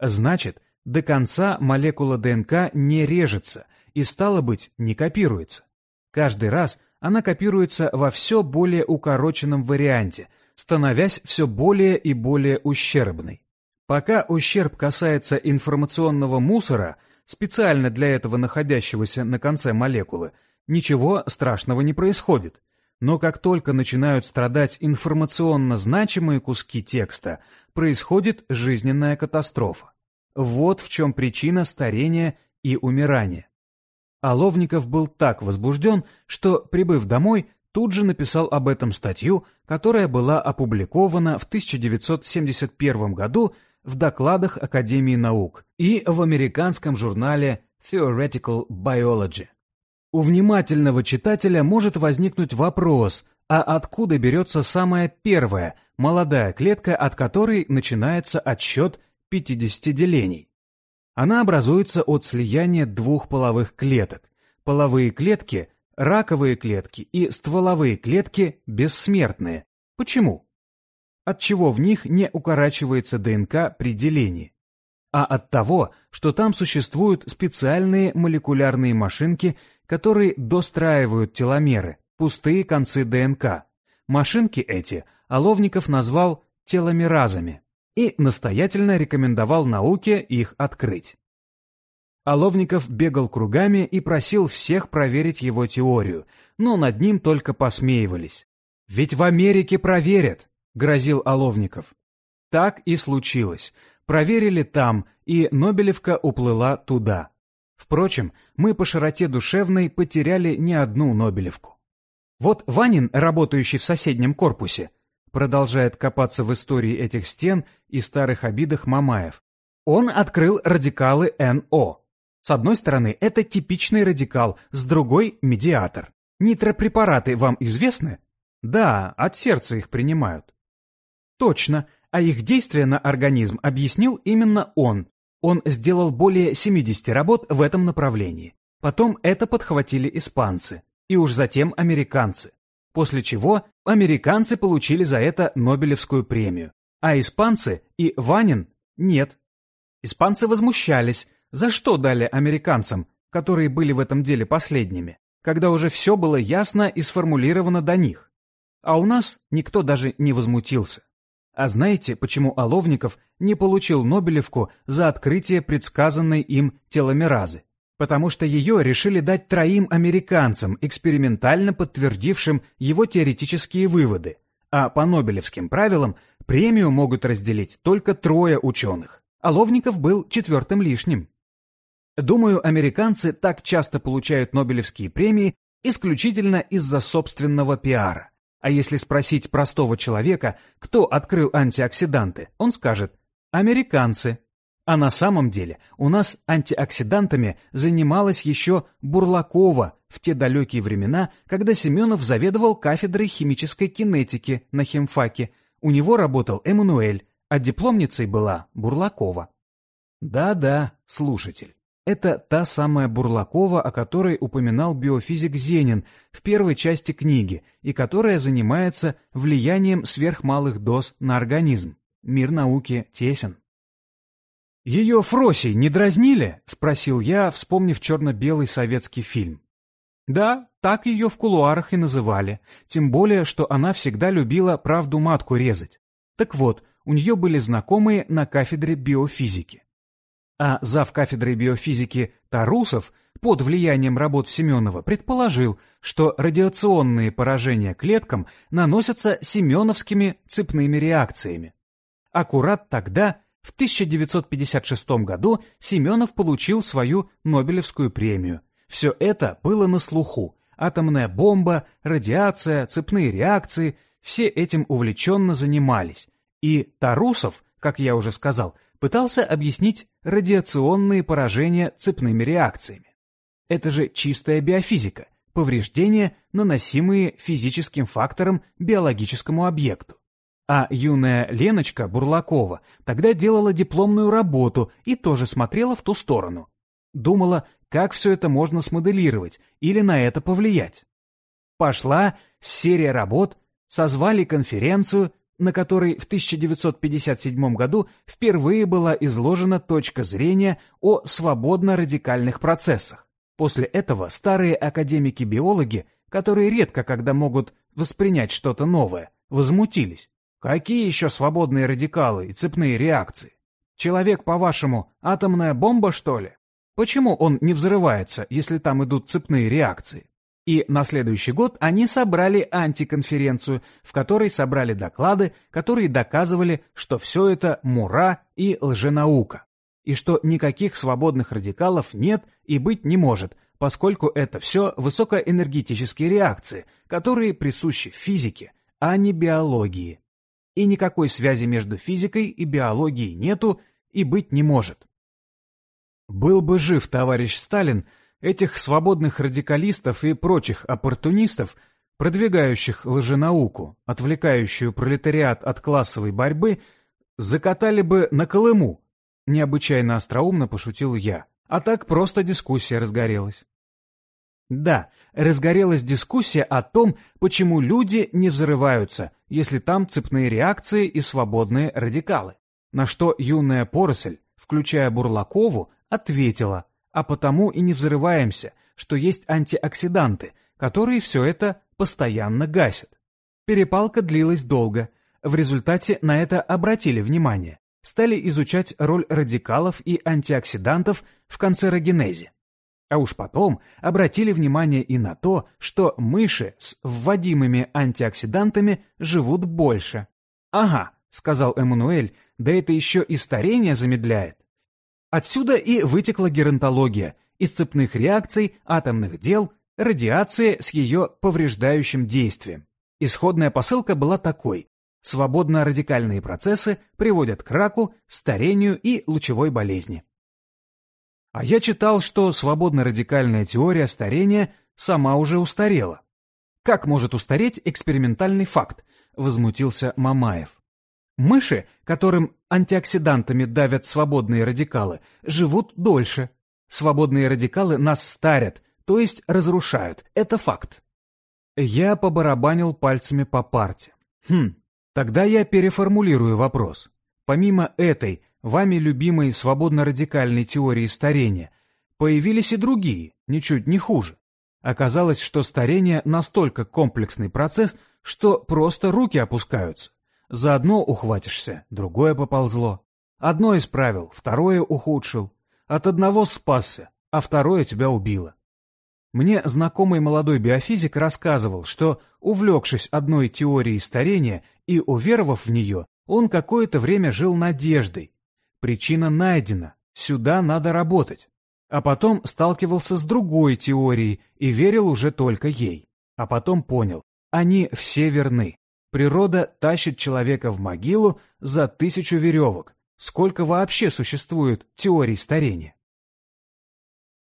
Значит, до конца молекула ДНК не режется и, стало быть, не копируется. Каждый раз она копируется во все более укороченном варианте, становясь все более и более ущербной. Пока ущерб касается информационного мусора, специально для этого находящегося на конце молекулы, ничего страшного не происходит. Но как только начинают страдать информационно значимые куски текста, происходит жизненная катастрофа. Вот в чем причина старения и умирания. Оловников был так возбужден, что, прибыв домой, тут же написал об этом статью, которая была опубликована в 1971 году в докладах Академии наук и в американском журнале Theoretical Biology. У внимательного читателя может возникнуть вопрос, а откуда берется самая первая, молодая клетка, от которой начинается отсчет 50 делений? Она образуется от слияния двух половых клеток. Половые клетки – раковые клетки и стволовые клетки – бессмертные. Почему? Отчего в них не укорачивается ДНК при делении? А от того, что там существуют специальные молекулярные машинки, которые достраивают теломеры, пустые концы ДНК. Машинки эти Оловников назвал теломеразами и настоятельно рекомендовал науке их открыть. Оловников бегал кругами и просил всех проверить его теорию, но над ним только посмеивались. «Ведь в Америке проверят!» — грозил Оловников. Так и случилось. Проверили там, и Нобелевка уплыла туда. Впрочем, мы по широте душевной потеряли не одну Нобелевку. Вот Ванин, работающий в соседнем корпусе, продолжает копаться в истории этих стен и старых обидах Мамаев. Он открыл радикалы НО. С одной стороны, это типичный радикал, с другой – медиатор. Нитропрепараты вам известны? Да, от сердца их принимают. Точно, а их действие на организм объяснил именно он. Он сделал более 70 работ в этом направлении. Потом это подхватили испанцы, и уж затем американцы. После чего американцы получили за это Нобелевскую премию, а испанцы и Ванин – нет. Испанцы возмущались, за что дали американцам, которые были в этом деле последними, когда уже все было ясно и сформулировано до них. А у нас никто даже не возмутился. А знаете, почему Оловников не получил Нобелевку за открытие предсказанной им теломеразы? Потому что ее решили дать троим американцам, экспериментально подтвердившим его теоретические выводы. А по нобелевским правилам премию могут разделить только трое ученых. Оловников был четвертым лишним. Думаю, американцы так часто получают Нобелевские премии исключительно из-за собственного пиара. А если спросить простого человека, кто открыл антиоксиданты, он скажет «американцы». А на самом деле у нас антиоксидантами занималась еще Бурлакова в те далекие времена, когда Семенов заведовал кафедрой химической кинетики на химфаке. У него работал Эммануэль, а дипломницей была Бурлакова. Да-да, слушатель. Это та самая Бурлакова, о которой упоминал биофизик Зенин в первой части книги и которая занимается влиянием сверхмалых доз на организм. Мир науки тесен. «Ее Фросей не дразнили?» — спросил я, вспомнив черно-белый советский фильм. Да, так ее в кулуарах и называли, тем более, что она всегда любила правду матку резать. Так вот, у нее были знакомые на кафедре биофизики а зав кафедрой биофизики Тарусов под влиянием работ Семенова предположил, что радиационные поражения клеткам наносятся семеновскими цепными реакциями. Аккурат тогда, в 1956 году, Семенов получил свою Нобелевскую премию. Все это было на слуху. Атомная бомба, радиация, цепные реакции – все этим увлеченно занимались. И Тарусов, как я уже сказал, пытался объяснить радиационные поражения цепными реакциями. Это же чистая биофизика, повреждения, наносимые физическим фактором биологическому объекту. А юная Леночка Бурлакова тогда делала дипломную работу и тоже смотрела в ту сторону. Думала, как все это можно смоделировать или на это повлиять. Пошла серия работ, созвали конференцию, на которой в 1957 году впервые была изложена точка зрения о свободно-радикальных процессах. После этого старые академики-биологи, которые редко когда могут воспринять что-то новое, возмутились. Какие еще свободные радикалы и цепные реакции? Человек, по-вашему, атомная бомба, что ли? Почему он не взрывается, если там идут цепные реакции? И на следующий год они собрали антиконференцию, в которой собрали доклады, которые доказывали, что все это мура и лженаука, и что никаких свободных радикалов нет и быть не может, поскольку это все высокоэнергетические реакции, которые присущи физике, а не биологии. И никакой связи между физикой и биологией нету и быть не может. Был бы жив товарищ Сталин, Этих свободных радикалистов и прочих оппортунистов, продвигающих лженауку, отвлекающую пролетариат от классовой борьбы, закатали бы на Колыму. Необычайно остроумно пошутил я. А так просто дискуссия разгорелась. Да, разгорелась дискуссия о том, почему люди не взрываются, если там цепные реакции и свободные радикалы. На что юная поросль, включая Бурлакову, ответила, а потому и не взрываемся, что есть антиоксиданты, которые все это постоянно гасят. Перепалка длилась долго. В результате на это обратили внимание. Стали изучать роль радикалов и антиоксидантов в канцерогенезе. А уж потом обратили внимание и на то, что мыши с вводимыми антиоксидантами живут больше. «Ага», — сказал Эммануэль, — «да это еще и старение замедляет». Отсюда и вытекла геронтология из цепных реакций атомных дел, радиации с ее повреждающим действием. Исходная посылка была такой. Свободно-радикальные процессы приводят к раку, старению и лучевой болезни. А я читал, что свободно-радикальная теория старения сама уже устарела. Как может устареть экспериментальный факт? Возмутился Мамаев. Мыши, которым антиоксидантами давят свободные радикалы, живут дольше. Свободные радикалы нас старят, то есть разрушают. Это факт. Я побарабанил пальцами по парте. Хм, тогда я переформулирую вопрос. Помимо этой, вами любимой свободно-радикальной теории старения, появились и другие, ничуть не хуже. Оказалось, что старение настолько комплексный процесс, что просто руки опускаются. За одно ухватишься, другое поползло. Одно исправил, второе ухудшил. От одного спасся, а второе тебя убило. Мне знакомый молодой биофизик рассказывал, что, увлекшись одной теорией старения и уверовав в нее, он какое-то время жил надеждой. Причина найдена, сюда надо работать. А потом сталкивался с другой теорией и верил уже только ей. А потом понял, они все верны. Природа тащит человека в могилу за тысячу веревок. Сколько вообще существует теорий старения?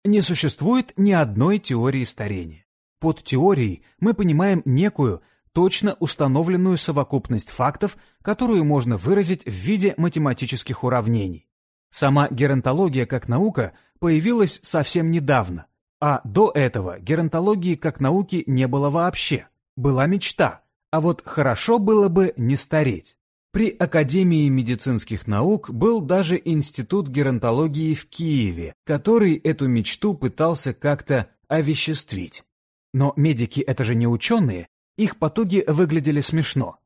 Не существует ни одной теории старения. Под теорией мы понимаем некую, точно установленную совокупность фактов, которую можно выразить в виде математических уравнений. Сама геронтология как наука появилась совсем недавно, а до этого геронтологии как науки не было вообще. Была мечта, а вот хорошо было бы не стареть. При Академии медицинских наук был даже Институт геронтологии в Киеве, который эту мечту пытался как-то овеществить. Но медики — это же не ученые, их потуги выглядели смешно.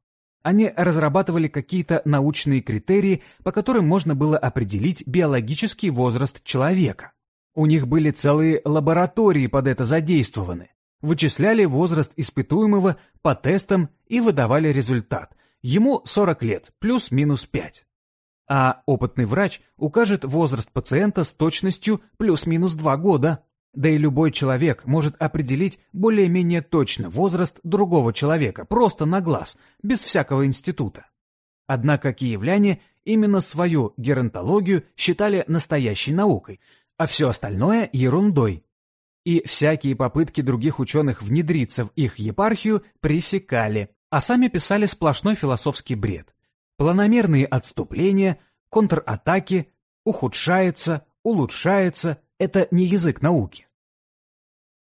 Они разрабатывали какие-то научные критерии, по которым можно было определить биологический возраст человека. У них были целые лаборатории под это задействованы. Вычисляли возраст испытуемого по тестам и выдавали результат — Ему 40 лет, плюс-минус 5. А опытный врач укажет возраст пациента с точностью плюс-минус 2 года. Да и любой человек может определить более-менее точно возраст другого человека, просто на глаз, без всякого института. Однако киевляне именно свою геронтологию считали настоящей наукой, а все остальное – ерундой. И всякие попытки других ученых внедриться в их епархию пресекали, а сами писали сплошной философский бред. Планомерные отступления, контратаки, ухудшается, улучшается – это не язык науки.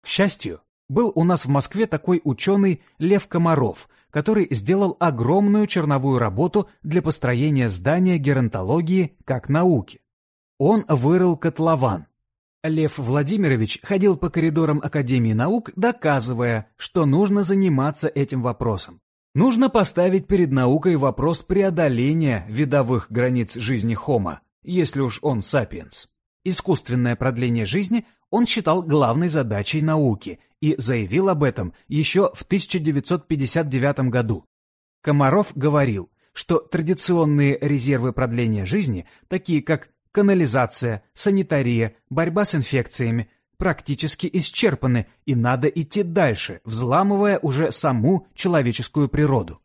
К счастью, был у нас в Москве такой ученый Лев Комаров, который сделал огромную черновую работу для построения здания геронтологии как науки. Он вырыл котлован. Лев Владимирович ходил по коридорам Академии наук, доказывая, что нужно заниматься этим вопросом. Нужно поставить перед наукой вопрос преодоления видовых границ жизни Хома, если уж он сапиенс. Искусственное продление жизни он считал главной задачей науки и заявил об этом еще в 1959 году. Комаров говорил, что традиционные резервы продления жизни, такие как канализация, санитария, борьба с инфекциями, практически исчерпаны, и надо идти дальше, взламывая уже саму человеческую природу.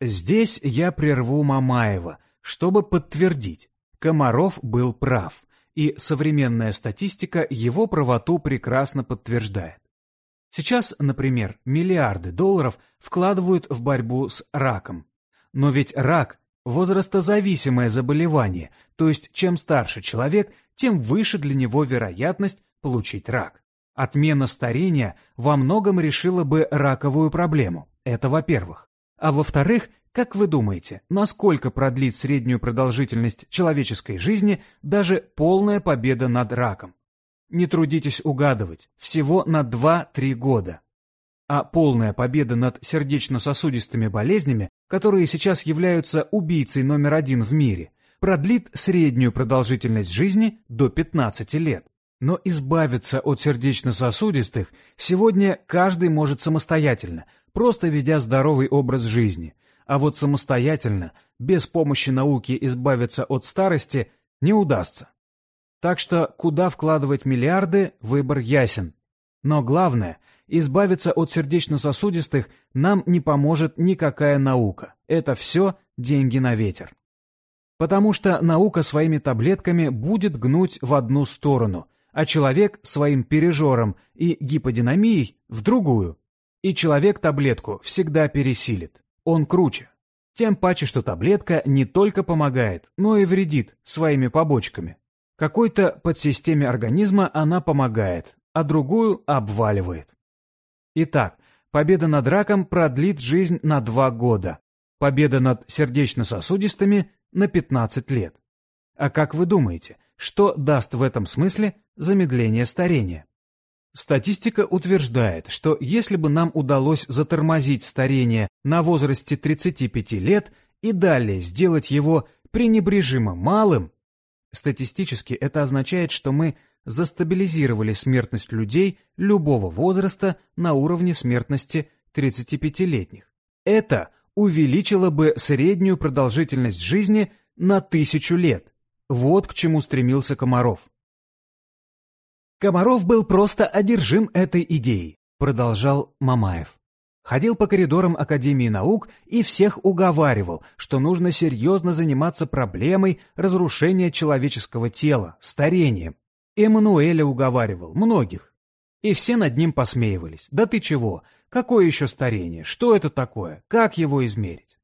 Здесь я прерву Мамаева, чтобы подтвердить, Комаров был прав, и современная статистика его правоту прекрасно подтверждает. Сейчас, например, миллиарды долларов вкладывают в борьбу с раком. Но ведь рак – возрастозависимое заболевание, то есть чем старше человек, тем выше для него вероятность получить рак. Отмена старения во многом решила бы раковую проблему. Это во-первых. А во-вторых, как вы думаете, насколько продлит среднюю продолжительность человеческой жизни даже полная победа над раком? Не трудитесь угадывать, всего на 2-3 года. А полная победа над сердечно-сосудистыми болезнями, которые сейчас являются убийцей номер один в мире, продлит среднюю продолжительность жизни до 15 лет. Но избавиться от сердечно-сосудистых сегодня каждый может самостоятельно, просто ведя здоровый образ жизни. А вот самостоятельно, без помощи науки избавиться от старости не удастся. Так что куда вкладывать миллиарды, выбор ясен. Но главное, избавиться от сердечно-сосудистых нам не поможет никакая наука. Это все деньги на ветер. Потому что наука своими таблетками будет гнуть в одну сторону, а человек своим пережором и гиподинамией в другую. И человек таблетку всегда пересилит. Он круче. Тем паче, что таблетка не только помогает, но и вредит своими побочками. Какой-то подсистеме организма она помогает, а другую обваливает. Итак, Победа над раком продлит жизнь на 2 года. Победа над сердечно-сосудистыми на 15 лет. А как вы думаете, что даст в этом смысле замедление старения? Статистика утверждает, что если бы нам удалось затормозить старение на возрасте 35 лет и далее сделать его пренебрежимо малым, статистически это означает, что мы застабилизировали смертность людей любого возраста на уровне смертности 35-летних. Это увеличило бы среднюю продолжительность жизни на тысячу лет. Вот к чему стремился Комаров. Комаров был просто одержим этой идеей, продолжал Мамаев. Ходил по коридорам Академии наук и всех уговаривал, что нужно серьезно заниматься проблемой разрушения человеческого тела, старением. Эммануэля уговаривал, многих. И все над ним посмеивались. Да ты чего? Какое еще старение? Что это такое? Как его измерить?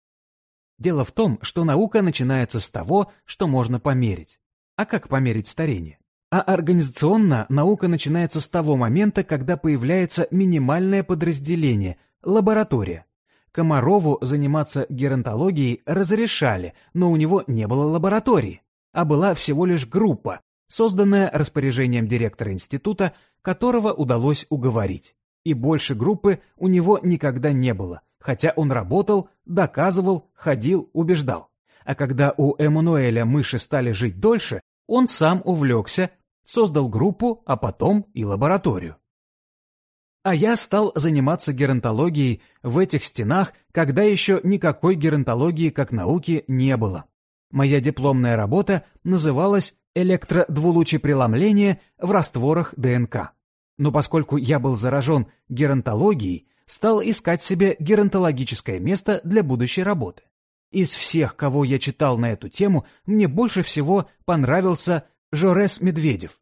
Дело в том, что наука начинается с того, что можно померить. А как померить старение? А организационно наука начинается с того момента, когда появляется минимальное подразделение – лаборатория. Комарову заниматься геронтологией разрешали, но у него не было лаборатории, а была всего лишь группа, созданная распоряжением директора института, которого удалось уговорить. И больше группы у него никогда не было, хотя он работал, доказывал, ходил, убеждал. А когда у Эммануэля мыши стали жить дольше, он сам увлекся, создал группу, а потом и лабораторию. А я стал заниматься геронтологией в этих стенах, когда еще никакой геронтологии как науки не было. Моя дипломная работа называлась электродвулучепреломление в растворах ДНК. Но поскольку я был заражен геронтологией, стал искать себе геронтологическое место для будущей работы. Из всех, кого я читал на эту тему, мне больше всего понравился Жорес Медведев.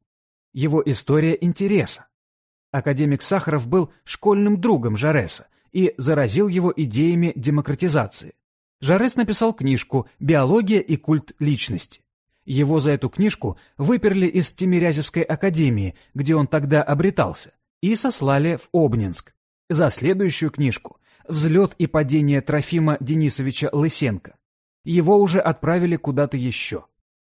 Его история интереса. Академик Сахаров был школьным другом Жореса и заразил его идеями демократизации. Жарес написал книжку «Биология и культ личности». Его за эту книжку выперли из Тимирязевской академии, где он тогда обретался, и сослали в Обнинск. За следующую книжку «Взлет и падение Трофима Денисовича Лысенко». Его уже отправили куда-то еще.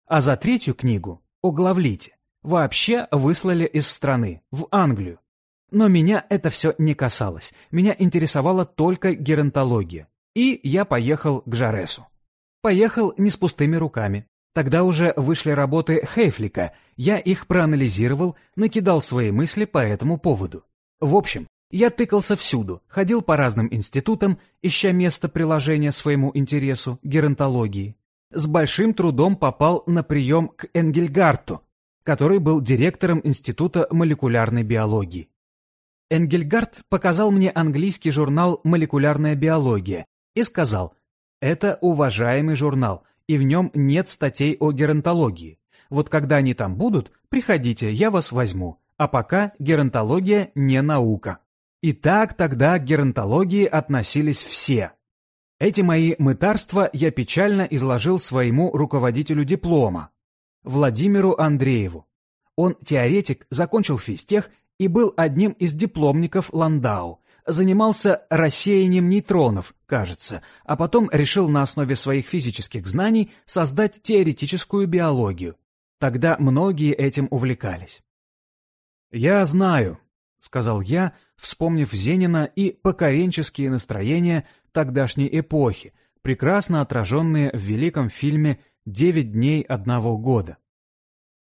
А за третью книгу о Главлите вообще выслали из страны, в Англию. Но меня это все не касалось. Меня интересовала только геронтология. И я поехал к Жаресу. Поехал не с пустыми руками. Тогда уже вышли работы Хейфлика, я их проанализировал, накидал свои мысли по этому поводу. В общем, я тыкался всюду, ходил по разным институтам, ища место приложения своему интересу, геронтологии. С большим трудом попал на прием к Энгельгарту, который был директором Института молекулярной биологии. Энгельгард показал мне английский журнал «Молекулярная биология» и сказал, «Это уважаемый журнал, и в нем нет статей о геронтологии. Вот когда они там будут, приходите, я вас возьму. А пока геронтология не наука». И так тогда к геронтологии относились все. Эти мои мытарства я печально изложил своему руководителю диплома, Владимиру Андрееву. Он теоретик, закончил физтех и был одним из дипломников Ландау. Занимался рассеянием нейтронов, кажется, а потом решил на основе своих физических знаний создать теоретическую биологию. Тогда многие этим увлекались. «Я знаю», — сказал я, вспомнив Зенина и покоренческие настроения тогдашней эпохи, прекрасно отраженные в великом фильме «Девять дней одного года».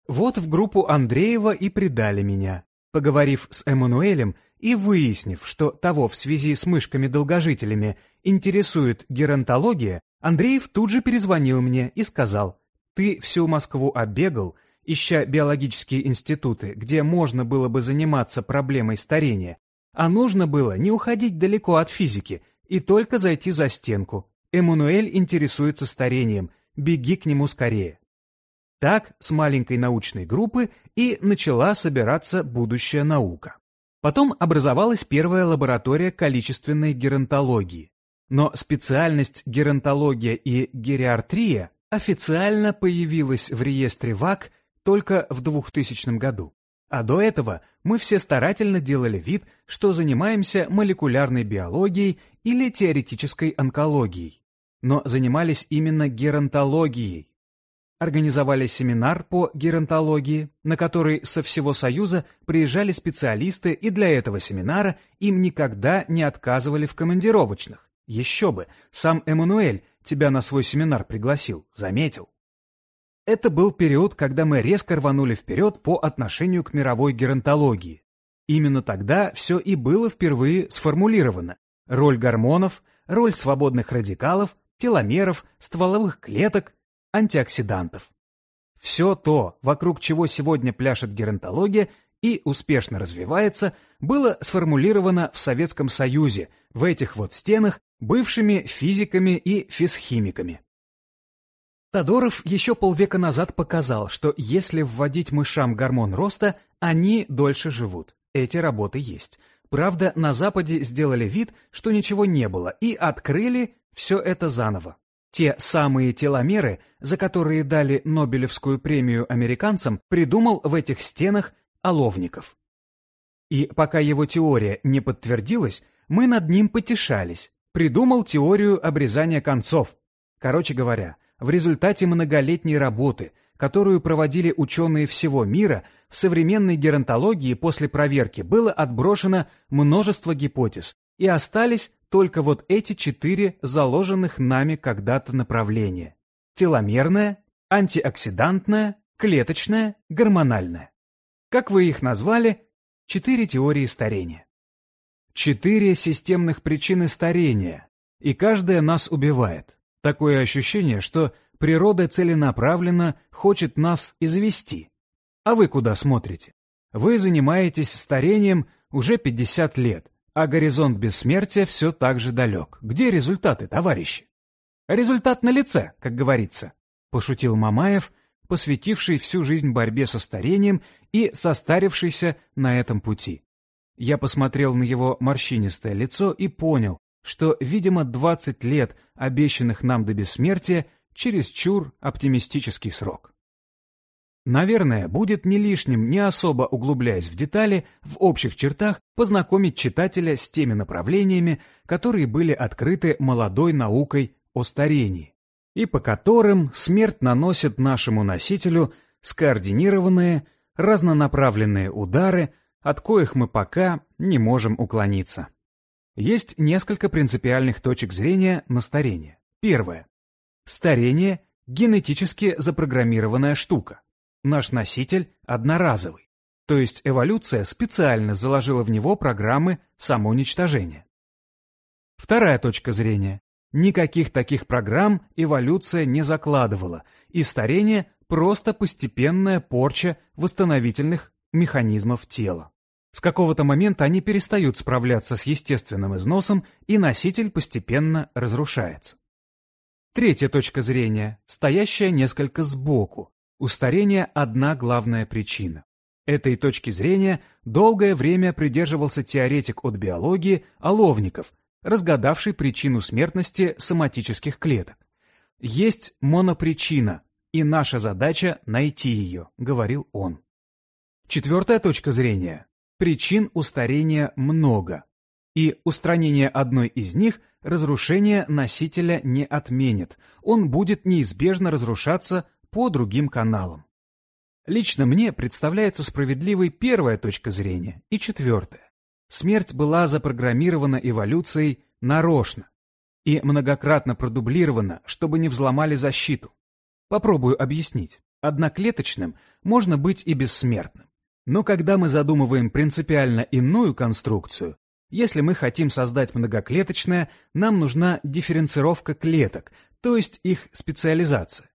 Вот в группу Андреева и предали меня. Поговорив с Эммануэлем и выяснив, что того в связи с мышками-долгожителями интересует геронтология, Андреев тут же перезвонил мне и сказал, «Ты всю Москву оббегал, ища биологические институты, где можно было бы заниматься проблемой старения, а нужно было не уходить далеко от физики и только зайти за стенку. Эммануэль интересуется старением, беги к нему скорее». Так с маленькой научной группы и начала собираться будущая наука. Потом образовалась первая лаборатория количественной геронтологии. Но специальность геронтология и гериартрия официально появилась в реестре ВАК только в 2000 году. А до этого мы все старательно делали вид, что занимаемся молекулярной биологией или теоретической онкологией. Но занимались именно геронтологией. Организовали семинар по геронтологии, на который со всего Союза приезжали специалисты, и для этого семинара им никогда не отказывали в командировочных. Еще бы, сам Эммануэль тебя на свой семинар пригласил, заметил. Это был период, когда мы резко рванули вперед по отношению к мировой геронтологии. Именно тогда все и было впервые сформулировано. Роль гормонов, роль свободных радикалов, теломеров, стволовых клеток, антиоксидантов. Все то, вокруг чего сегодня пляшет геронтология и успешно развивается, было сформулировано в Советском Союзе, в этих вот стенах, бывшими физиками и физхимиками. Тодоров еще полвека назад показал, что если вводить мышам гормон роста, они дольше живут. Эти работы есть. Правда, на Западе сделали вид, что ничего не было, и открыли все это заново. Те самые теломеры, за которые дали Нобелевскую премию американцам, придумал в этих стенах Оловников. И пока его теория не подтвердилась, мы над ним потешались. Придумал теорию обрезания концов. Короче говоря, в результате многолетней работы, которую проводили ученые всего мира, в современной геронтологии после проверки было отброшено множество гипотез, и остались только вот эти четыре заложенных нами когда-то направления. Теломерное, антиоксидантное, клеточное, гормональное. Как вы их назвали? Четыре теории старения. Четыре системных причины старения, и каждая нас убивает. Такое ощущение, что природа целенаправленно хочет нас извести. А вы куда смотрите? Вы занимаетесь старением уже 50 лет, а горизонт бессмертия все так же далек. Где результаты, товарищи? Результат на лице, как говорится, пошутил Мамаев, посвятивший всю жизнь борьбе со старением и состарившийся на этом пути. Я посмотрел на его морщинистое лицо и понял, что, видимо, 20 лет, обещанных нам до бессмертия, чересчур оптимистический срок. Наверное, будет не лишним, не особо углубляясь в детали, в общих чертах познакомить читателя с теми направлениями, которые были открыты молодой наукой о старении, и по которым смерть наносит нашему носителю скоординированные, разнонаправленные удары, от коих мы пока не можем уклониться. Есть несколько принципиальных точек зрения на старение. Первое. Старение – генетически запрограммированная штука. Наш носитель одноразовый. То есть эволюция специально заложила в него программы самоуничтожения. Вторая точка зрения. Никаких таких программ эволюция не закладывала, и старение – просто постепенная порча восстановительных механизмов тела. С какого-то момента они перестают справляться с естественным износом, и носитель постепенно разрушается. Третья точка зрения, стоящая несколько сбоку. У старения одна главная причина. Этой точки зрения долгое время придерживался теоретик от биологии Оловников, разгадавший причину смертности соматических клеток. Есть монопричина, и наша задача найти ее, говорил он. Четвертая точка зрения Причин у старения много, и устранение одной из них разрушение носителя не отменит, он будет неизбежно разрушаться по другим каналам. Лично мне представляется справедливой первая точка зрения и четвертая. Смерть была запрограммирована эволюцией нарочно и многократно продублирована, чтобы не взломали защиту. Попробую объяснить. Одноклеточным можно быть и бессмертным. Но когда мы задумываем принципиально иную конструкцию, если мы хотим создать многоклеточное, нам нужна дифференцировка клеток, то есть их специализация.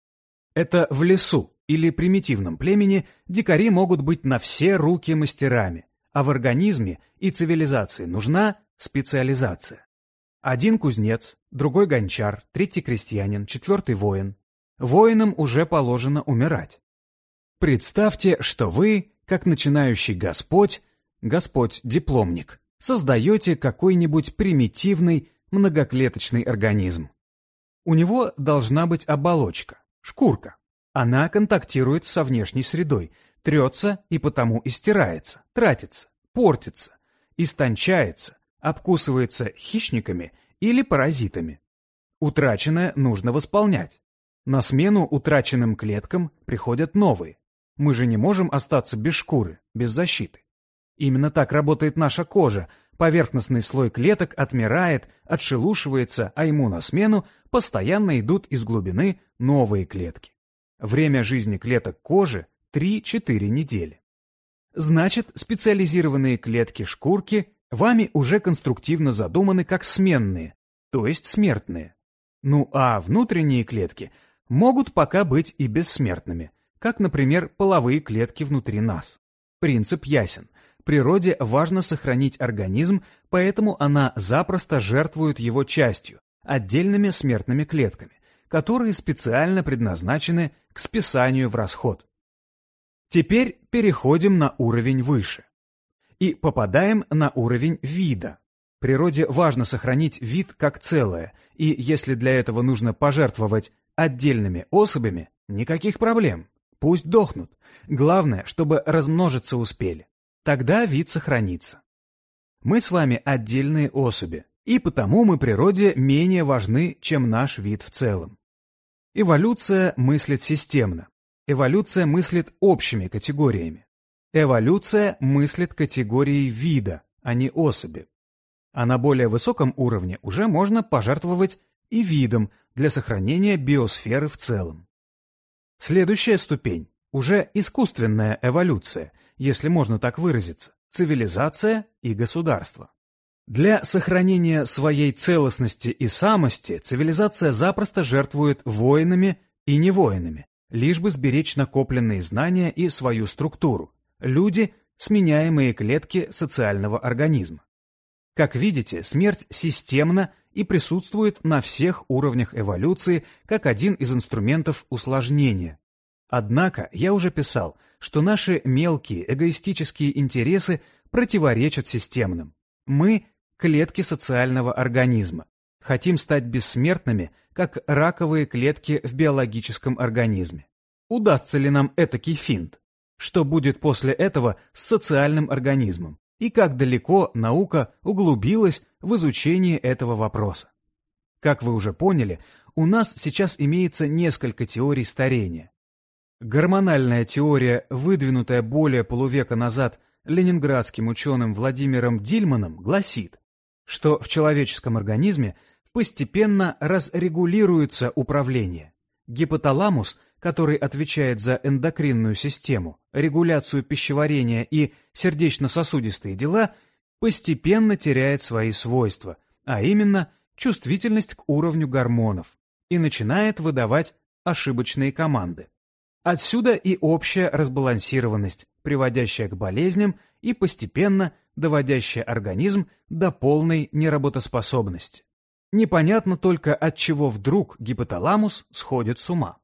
Это в лесу или примитивном племени дикари могут быть на все руки мастерами, а в организме и цивилизации нужна специализация. Один кузнец, другой гончар, третий крестьянин, четвертый воин. Воинам уже положено умирать. Представьте, что вы как начинающий Господь, Господь-дипломник, создаете какой-нибудь примитивный многоклеточный организм. У него должна быть оболочка, шкурка, Она контактирует со внешней средой, трется и потому истирается, тратится, портится, истончается, обкусывается хищниками или паразитами. Утраченное нужно восполнять. На смену утраченным клеткам приходят новые. Мы же не можем остаться без шкуры, без защиты. Именно так работает наша кожа. Поверхностный слой клеток отмирает, отшелушивается, а ему на смену постоянно идут из глубины новые клетки. Время жизни клеток кожи 3-4 недели. Значит, специализированные клетки шкурки вами уже конструктивно задуманы как сменные, то есть смертные. Ну а внутренние клетки могут пока быть и бессмертными, как, например, половые клетки внутри нас. Принцип ясен. Природе важно сохранить организм, поэтому она запросто жертвует его частью, отдельными смертными клетками, которые специально предназначены к списанию в расход. Теперь переходим на уровень выше. И попадаем на уровень вида. Природе важно сохранить вид как целое, и если для этого нужно пожертвовать отдельными особями, никаких проблем. Пусть дохнут. Главное, чтобы размножиться успели. Тогда вид сохранится. Мы с вами отдельные особи, и потому мы природе менее важны, чем наш вид в целом. Эволюция мыслит системно. Эволюция мыслит общими категориями. Эволюция мыслит категорией вида, а не особи. А на более высоком уровне уже можно пожертвовать и видом для сохранения биосферы в целом. Следующая ступень – уже искусственная эволюция, если можно так выразиться, цивилизация и государство. Для сохранения своей целостности и самости цивилизация запросто жертвует воинами и невоинами, лишь бы сберечь накопленные знания и свою структуру. Люди – сменяемые клетки социального организма. Как видите, смерть системна и присутствует на всех уровнях эволюции как один из инструментов усложнения. Однако я уже писал, что наши мелкие эгоистические интересы противоречат системным. Мы – клетки социального организма. Хотим стать бессмертными, как раковые клетки в биологическом организме. Удастся ли нам этакий финт? Что будет после этого с социальным организмом? И как далеко наука углубилась в изучение этого вопроса. Как вы уже поняли, у нас сейчас имеется несколько теорий старения. Гормональная теория, выдвинутая более полувека назад ленинградским ученым Владимиром Дильманом, гласит, что в человеческом организме постепенно разрегулируется управление. Гипоталамус который отвечает за эндокринную систему, регуляцию пищеварения и сердечно-сосудистые дела, постепенно теряет свои свойства, а именно чувствительность к уровню гормонов, и начинает выдавать ошибочные команды. Отсюда и общая разбалансированность, приводящая к болезням и постепенно доводящая организм до полной неработоспособности. Непонятно только, от чего вдруг гипоталамус сходит с ума.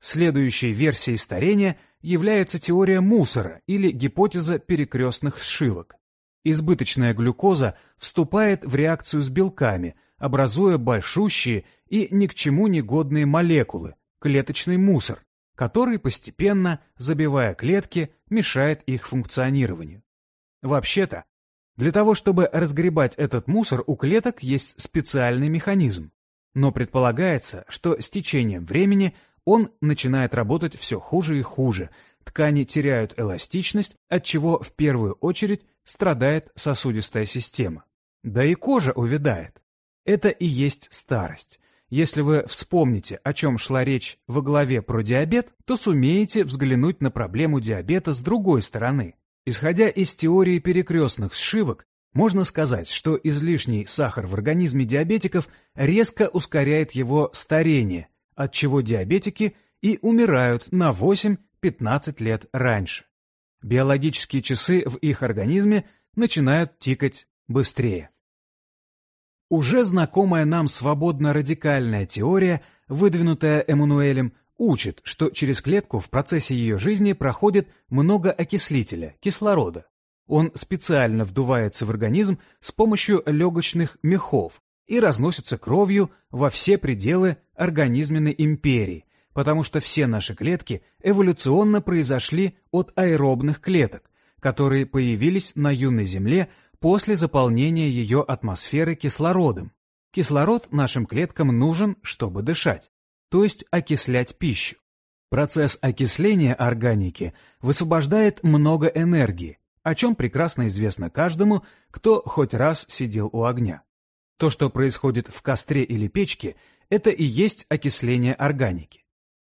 Следующей версией старения является теория мусора или гипотеза перекрестных сшивок. Избыточная глюкоза вступает в реакцию с белками, образуя большущие и ни к чему не годные молекулы, клеточный мусор, который постепенно, забивая клетки, мешает их функционированию. Вообще-то, для того, чтобы разгребать этот мусор, у клеток есть специальный механизм. Но предполагается, что с течением времени он начинает работать все хуже и хуже, ткани теряют эластичность, от чего в первую очередь страдает сосудистая система. Да и кожа увядает. Это и есть старость. Если вы вспомните, о чем шла речь во главе про диабет, то сумеете взглянуть на проблему диабета с другой стороны. Исходя из теории перекрестных сшивок, можно сказать, что излишний сахар в организме диабетиков резко ускоряет его старение, от чего диабетики и умирают на 8-15 лет раньше. Биологические часы в их организме начинают тикать быстрее. Уже знакомая нам свободно-радикальная теория, выдвинутая Эммануэлем, учит, что через клетку в процессе ее жизни проходит много окислителя, кислорода. Он специально вдувается в организм с помощью легочных мехов, и разносится кровью во все пределы организменной империи, потому что все наши клетки эволюционно произошли от аэробных клеток, которые появились на юной Земле после заполнения ее атмосферы кислородом. Кислород нашим клеткам нужен, чтобы дышать, то есть окислять пищу. Процесс окисления органики высвобождает много энергии, о чем прекрасно известно каждому, кто хоть раз сидел у огня. То, что происходит в костре или печке, это и есть окисление органики.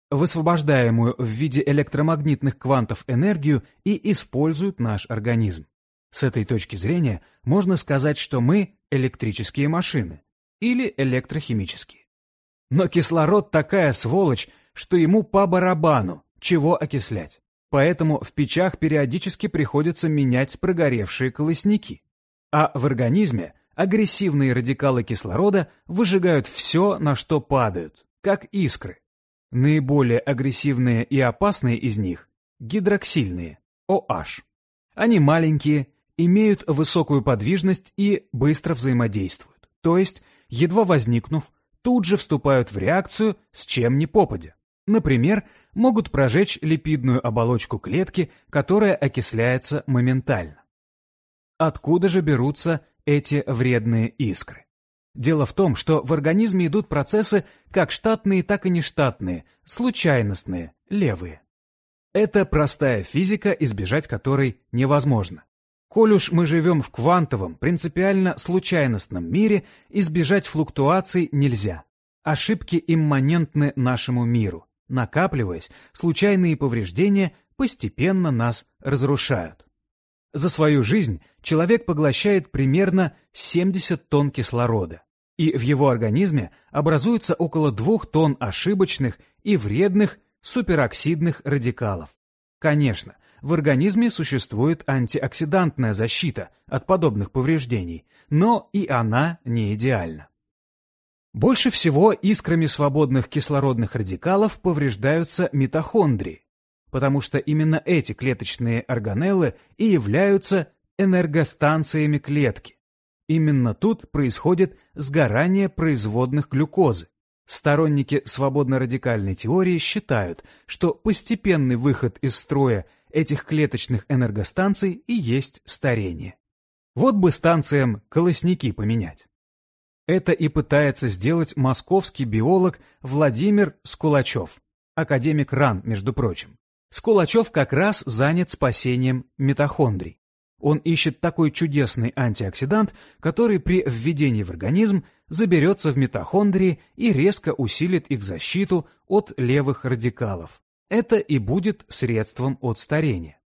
Высвобождаемую в виде электромагнитных квантов энергию и использует наш организм. С этой точки зрения можно сказать, что мы электрические машины или электрохимические. Но кислород такая сволочь, что ему по барабану, чего окислять. Поэтому в печах периодически приходится менять прогоревшие колосники. А в организме агрессивные радикалы кислорода выжигают все, на что падают, как искры. Наиболее агрессивные и опасные из них – гидроксильные, OH. Они маленькие, имеют высокую подвижность и быстро взаимодействуют, то есть, едва возникнув, тут же вступают в реакцию с чем ни попадя. Например, могут прожечь липидную оболочку клетки, которая окисляется моментально. Откуда же берутся эти вредные искры? Дело в том, что в организме идут процессы как штатные, так и нештатные, случайностные, левые. Это простая физика, избежать которой невозможно. Коль уж мы живем в квантовом, принципиально случайностном мире, избежать флуктуаций нельзя. Ошибки имманентны нашему миру. Накапливаясь, случайные повреждения постепенно нас разрушают. За свою жизнь человек поглощает примерно 70 тонн кислорода, и в его организме образуется около 2 тонн ошибочных и вредных супероксидных радикалов. Конечно, в организме существует антиоксидантная защита от подобных повреждений, но и она не идеальна. Больше всего искрами свободных кислородных радикалов повреждаются митохондрии, потому что именно эти клеточные органеллы и являются энергостанциями клетки. Именно тут происходит сгорание производных глюкозы. Сторонники свободно-радикальной теории считают, что постепенный выход из строя этих клеточных энергостанций и есть старение. Вот бы станциям колосники поменять. Это и пытается сделать московский биолог Владимир Скулачев, академик РАН, между прочим. Скулачев как раз занят спасением митохондрий. Он ищет такой чудесный антиоксидант, который при введении в организм заберется в митохондрии и резко усилит их защиту от левых радикалов. Это и будет средством от старения.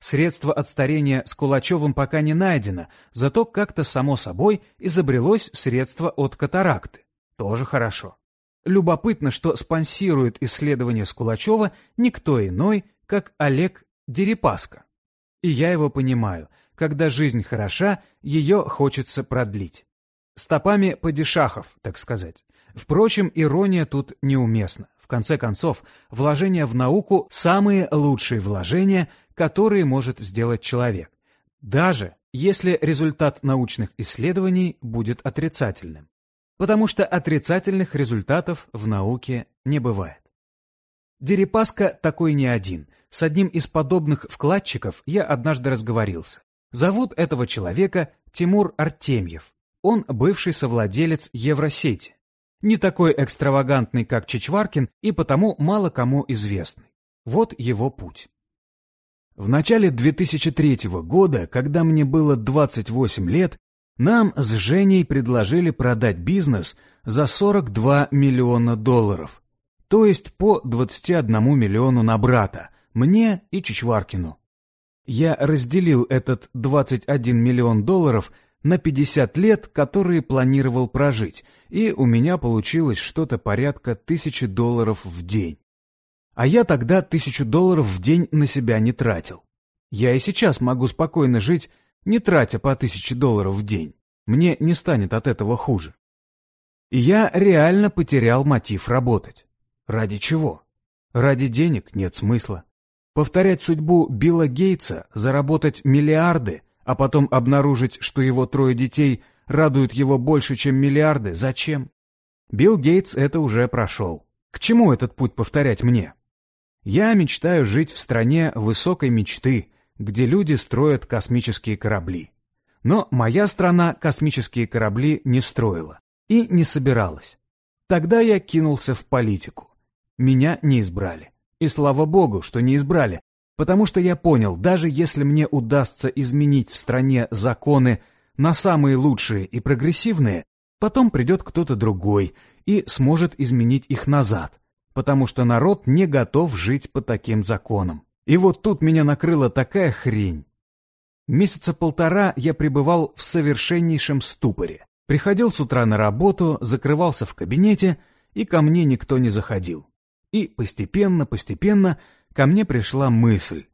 Средство от старения с Кулачевым пока не найдено, зато как-то само собой изобрелось средство от катаракты. Тоже хорошо. Любопытно, что спонсирует исследование Скулачева никто иной, как Олег Дерипаска. И я его понимаю, когда жизнь хороша, ее хочется продлить. Стопами падишахов, так сказать. Впрочем, ирония тут неуместна. В конце концов, вложения в науку – самые лучшие вложения, которые может сделать человек, даже если результат научных исследований будет отрицательным. Потому что отрицательных результатов в науке не бывает. Дерипаска такой не один. С одним из подобных вкладчиков я однажды разговорился. Зовут этого человека Тимур Артемьев. Он бывший совладелец Евросети не такой экстравагантный, как Чичваркин, и потому мало кому известный. Вот его путь. В начале 2003 года, когда мне было 28 лет, нам с Женей предложили продать бизнес за 42 миллиона долларов, то есть по 21 миллиону на брата, мне и Чичваркину. Я разделил этот 21 миллион долларов на 50 лет, которые планировал прожить, и у меня получилось что-то порядка тысячи долларов в день. А я тогда тысячу долларов в день на себя не тратил. Я и сейчас могу спокойно жить, не тратя по тысяче долларов в день. Мне не станет от этого хуже. И я реально потерял мотив работать. Ради чего? Ради денег нет смысла. Повторять судьбу Билла Гейтса, заработать миллиарды, а потом обнаружить, что его трое детей радуют его больше, чем миллиарды, зачем? Билл Гейтс это уже прошел. К чему этот путь повторять мне? Я мечтаю жить в стране высокой мечты, где люди строят космические корабли. Но моя страна космические корабли не строила и не собиралась. Тогда я кинулся в политику. Меня не избрали. И слава богу, что не избрали, потому что я понял, даже если мне удастся изменить в стране законы на самые лучшие и прогрессивные, потом придет кто-то другой и сможет изменить их назад, потому что народ не готов жить по таким законам. И вот тут меня накрыла такая хрень. Месяца полтора я пребывал в совершеннейшем ступоре. Приходил с утра на работу, закрывался в кабинете, и ко мне никто не заходил. И постепенно, постепенно ко мне пришла мысль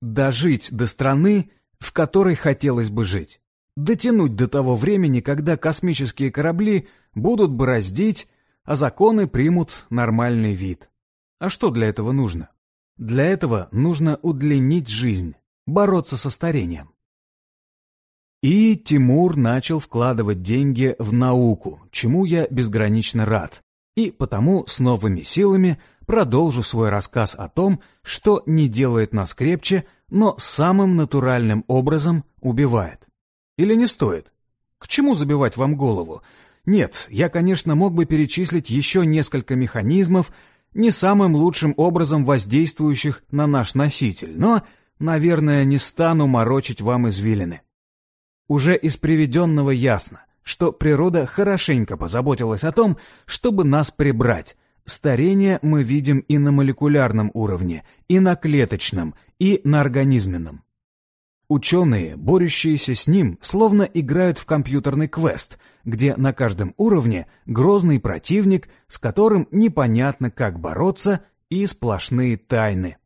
дожить до страны, в которой хотелось бы жить. Дотянуть до того времени, когда космические корабли будут бороздить а законы примут нормальный вид. А что для этого нужно? Для этого нужно удлинить жизнь, бороться со старением. И Тимур начал вкладывать деньги в науку, чему я безгранично рад. И потому с новыми силами продолжу свой рассказ о том, что не делает нас крепче, но самым натуральным образом убивает. Или не стоит? К чему забивать вам голову? Нет, я, конечно, мог бы перечислить еще несколько механизмов, не самым лучшим образом воздействующих на наш носитель, но, наверное, не стану морочить вам извилины. Уже из приведенного ясно, что природа хорошенько позаботилась о том, чтобы нас прибрать. Старение мы видим и на молекулярном уровне, и на клеточном, и на организменном. Ученые, борющиеся с ним, словно играют в компьютерный квест, где на каждом уровне грозный противник, с которым непонятно как бороться, и сплошные тайны.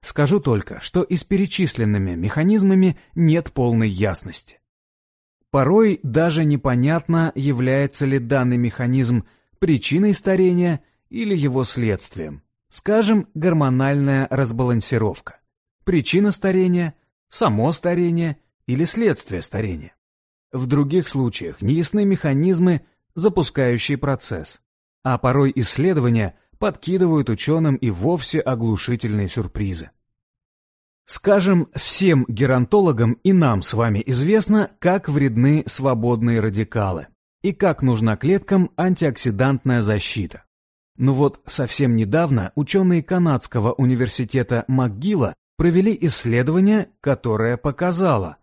Скажу только, что и с перечисленными механизмами нет полной ясности. Порой даже непонятно, является ли данный механизм причиной старения или его следствием. Скажем, гормональная разбалансировка. Причина старения – само старение или следствие старения. В других случаях неясны механизмы, запускающие процесс, а порой исследования подкидывают ученым и вовсе оглушительные сюрпризы. Скажем, всем геронтологам и нам с вами известно, как вредны свободные радикалы и как нужна клеткам антиоксидантная защита. Но вот совсем недавно ученые канадского университета МcGill провели исследование, которое показало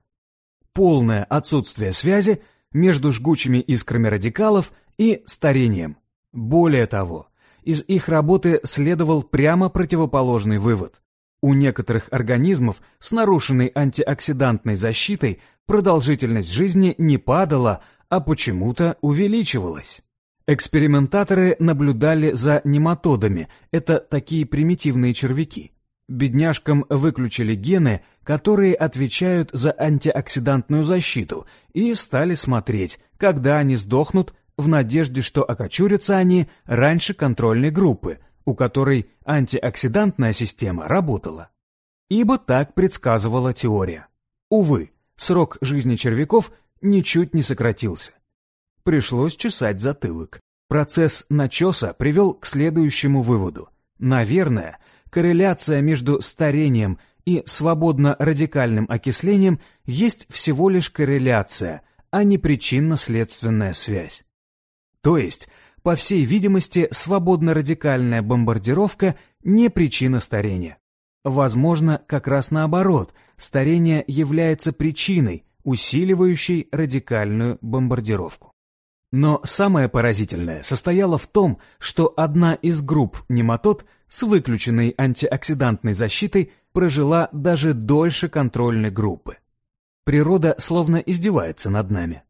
полное отсутствие связи между жгучими искрами радикалов и старением. Более того, из их работы следовал прямо противоположный вывод. У некоторых организмов с нарушенной антиоксидантной защитой продолжительность жизни не падала, а почему-то увеличивалась. Экспериментаторы наблюдали за нематодами, это такие примитивные червяки. Бедняжкам выключили гены, которые отвечают за антиоксидантную защиту, и стали смотреть, когда они сдохнут, в надежде, что окочурятся они раньше контрольной группы, у которой антиоксидантная система работала. Ибо так предсказывала теория. Увы, срок жизни червяков ничуть не сократился. Пришлось чесать затылок. Процесс начеса привел к следующему выводу. Наверное, корреляция между старением и свободно-радикальным окислением есть всего лишь корреляция, а не причинно-следственная связь. То есть, по всей видимости, свободно-радикальная бомбардировка не причина старения. Возможно, как раз наоборот, старение является причиной, усиливающей радикальную бомбардировку. Но самое поразительное состояло в том, что одна из групп нематод с выключенной антиоксидантной защитой прожила даже дольше контрольной группы. Природа словно издевается над нами.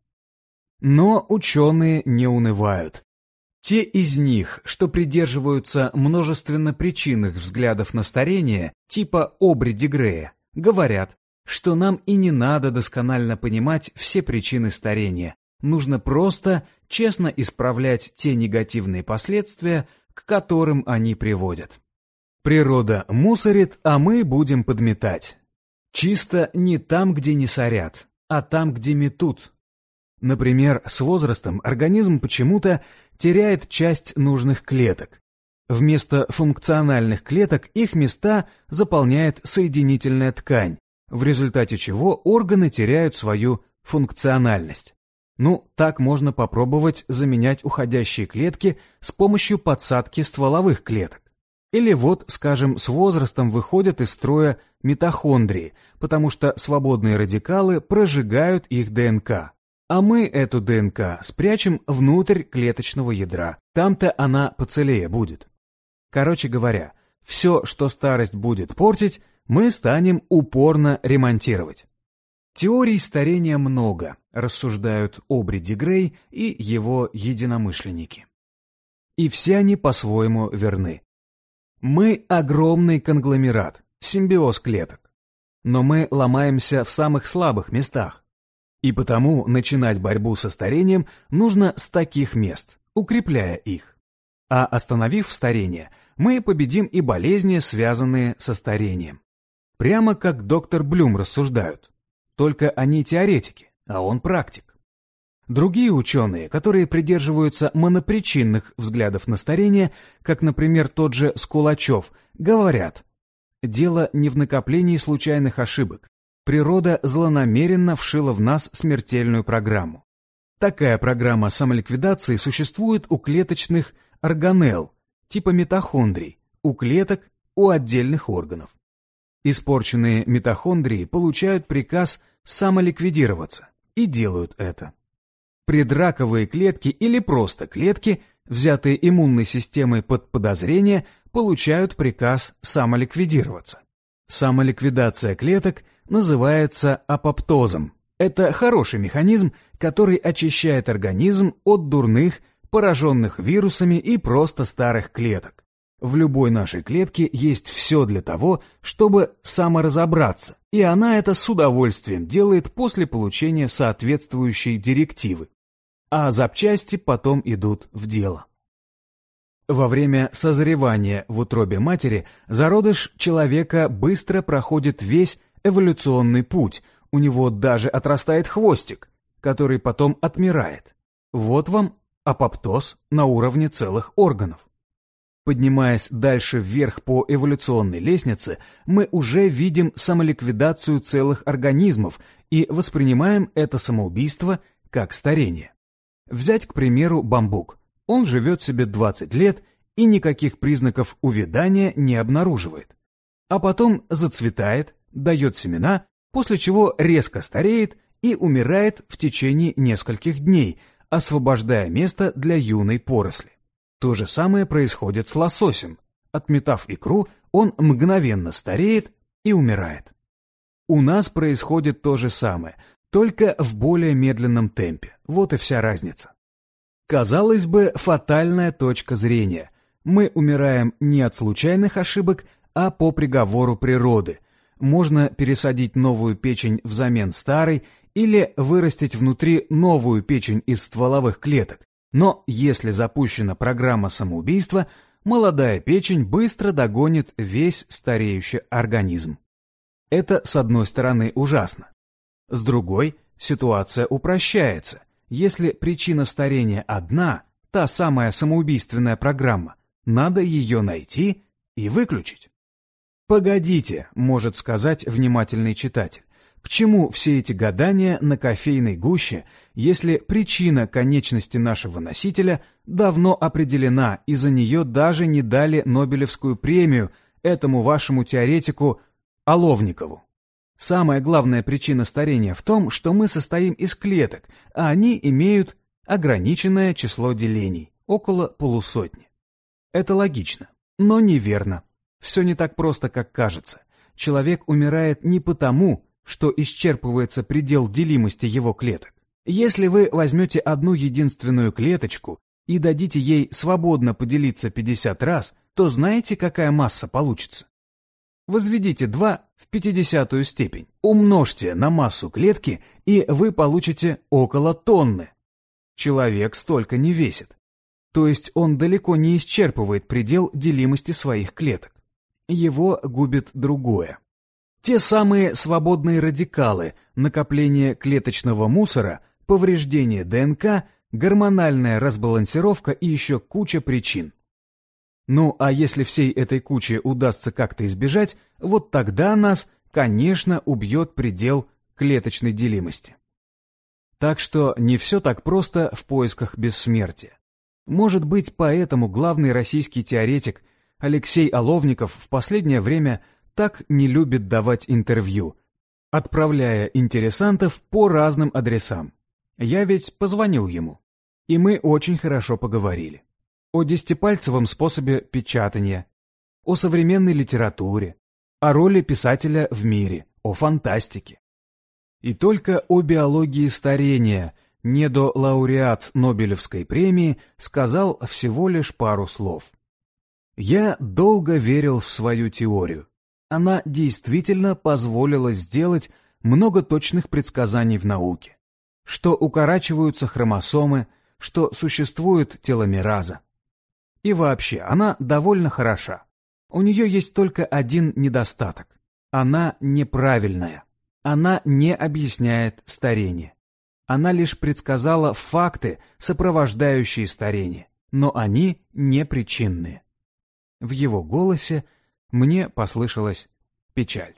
Но ученые не унывают. Те из них, что придерживаются множественно причинных взглядов на старение, типа Обри Дегрея, говорят, что нам и не надо досконально понимать все причины старения, Нужно просто честно исправлять те негативные последствия, к которым они приводят. Природа мусорит, а мы будем подметать. Чисто не там, где не сорят, а там, где метут. Например, с возрастом организм почему-то теряет часть нужных клеток. Вместо функциональных клеток их места заполняет соединительная ткань, в результате чего органы теряют свою функциональность. Ну, так можно попробовать заменять уходящие клетки с помощью подсадки стволовых клеток. Или вот, скажем, с возрастом выходят из строя митохондрии, потому что свободные радикалы прожигают их ДНК. А мы эту ДНК спрячем внутрь клеточного ядра. Там-то она поцелее будет. Короче говоря, все, что старость будет портить, мы станем упорно ремонтировать. Теорий старения много, рассуждают Обри Дигрей и его единомышленники. И все они по-своему верны. Мы огромный конгломерат, симбиоз клеток. Но мы ломаемся в самых слабых местах. И потому начинать борьбу со старением нужно с таких мест, укрепляя их. А остановив старение, мы победим и болезни, связанные со старением. Прямо как доктор Блюм рассуждают. Только они теоретики, а он практик. Другие ученые, которые придерживаются монопричинных взглядов на старение, как, например, тот же Скулачев, говорят, дело не в накоплении случайных ошибок. Природа злонамеренно вшила в нас смертельную программу. Такая программа самоликвидации существует у клеточных органелл, типа митохондрий, у клеток, у отдельных органов. Испорченные митохондрии получают приказ самоликвидироваться и делают это. Предраковые клетки или просто клетки, взятые иммунной системой под подозрение, получают приказ самоликвидироваться. Самоликвидация клеток называется апоптозом. Это хороший механизм, который очищает организм от дурных, пораженных вирусами и просто старых клеток. В любой нашей клетке есть все для того, чтобы саморазобраться, и она это с удовольствием делает после получения соответствующей директивы а запчасти потом идут в дело. Во время созревания в утробе матери зародыш человека быстро проходит весь эволюционный путь, у него даже отрастает хвостик, который потом отмирает. Вот вам апоптоз на уровне целых органов. Поднимаясь дальше вверх по эволюционной лестнице, мы уже видим самоликвидацию целых организмов и воспринимаем это самоубийство как старение. Взять, к примеру, бамбук. Он живет себе 20 лет и никаких признаков увядания не обнаруживает. А потом зацветает, дает семена, после чего резко стареет и умирает в течение нескольких дней, освобождая место для юной поросли. То же самое происходит с лососем. Отметав икру, он мгновенно стареет и умирает. У нас происходит то же самое, только в более медленном темпе. Вот и вся разница. Казалось бы, фатальная точка зрения. Мы умираем не от случайных ошибок, а по приговору природы. Можно пересадить новую печень взамен старой или вырастить внутри новую печень из стволовых клеток. Но если запущена программа самоубийства, молодая печень быстро догонит весь стареющий организм. Это, с одной стороны, ужасно. С другой, ситуация упрощается. Если причина старения одна, та самая самоубийственная программа, надо ее найти и выключить. «Погодите», — может сказать внимательный читатель, к чему все эти гадания на кофейной гуще, если причина конечности нашего носителя давно определена и за нее даже не дали Нобелевскую премию этому вашему теоретику Оловникову? Самая главная причина старения в том, что мы состоим из клеток, а они имеют ограниченное число делений, около полусотни. Это логично, но неверно. Все не так просто, как кажется. Человек умирает не потому, что исчерпывается предел делимости его клеток. Если вы возьмете одну единственную клеточку и дадите ей свободно поделиться 50 раз, то знаете, какая масса получится? Возведите 2 в 50 степень, умножьте на массу клетки, и вы получите около тонны. Человек столько не весит. То есть он далеко не исчерпывает предел делимости своих клеток. Его губит другое. Те самые свободные радикалы, накопление клеточного мусора, повреждение ДНК, гормональная разбалансировка и еще куча причин. Ну, а если всей этой кучи удастся как-то избежать, вот тогда нас, конечно, убьет предел клеточной делимости. Так что не все так просто в поисках бессмертия. Может быть, поэтому главный российский теоретик Алексей Оловников в последнее время так не любит давать интервью, отправляя интересантов по разным адресам. Я ведь позвонил ему, и мы очень хорошо поговорили. О десятипальцевом способе печатания, о современной литературе, о роли писателя в мире, о фантастике. И только о биологии старения недолауреат Нобелевской премии сказал всего лишь пару слов. Я долго верил в свою теорию. Она действительно позволила сделать много точных предсказаний в науке. Что укорачиваются хромосомы, что существует теломераза. И вообще, она довольно хороша. У нее есть только один недостаток. Она неправильная. Она не объясняет старение. Она лишь предсказала факты, сопровождающие старение, но они не причинные. В его голосе мне послышалась печаль.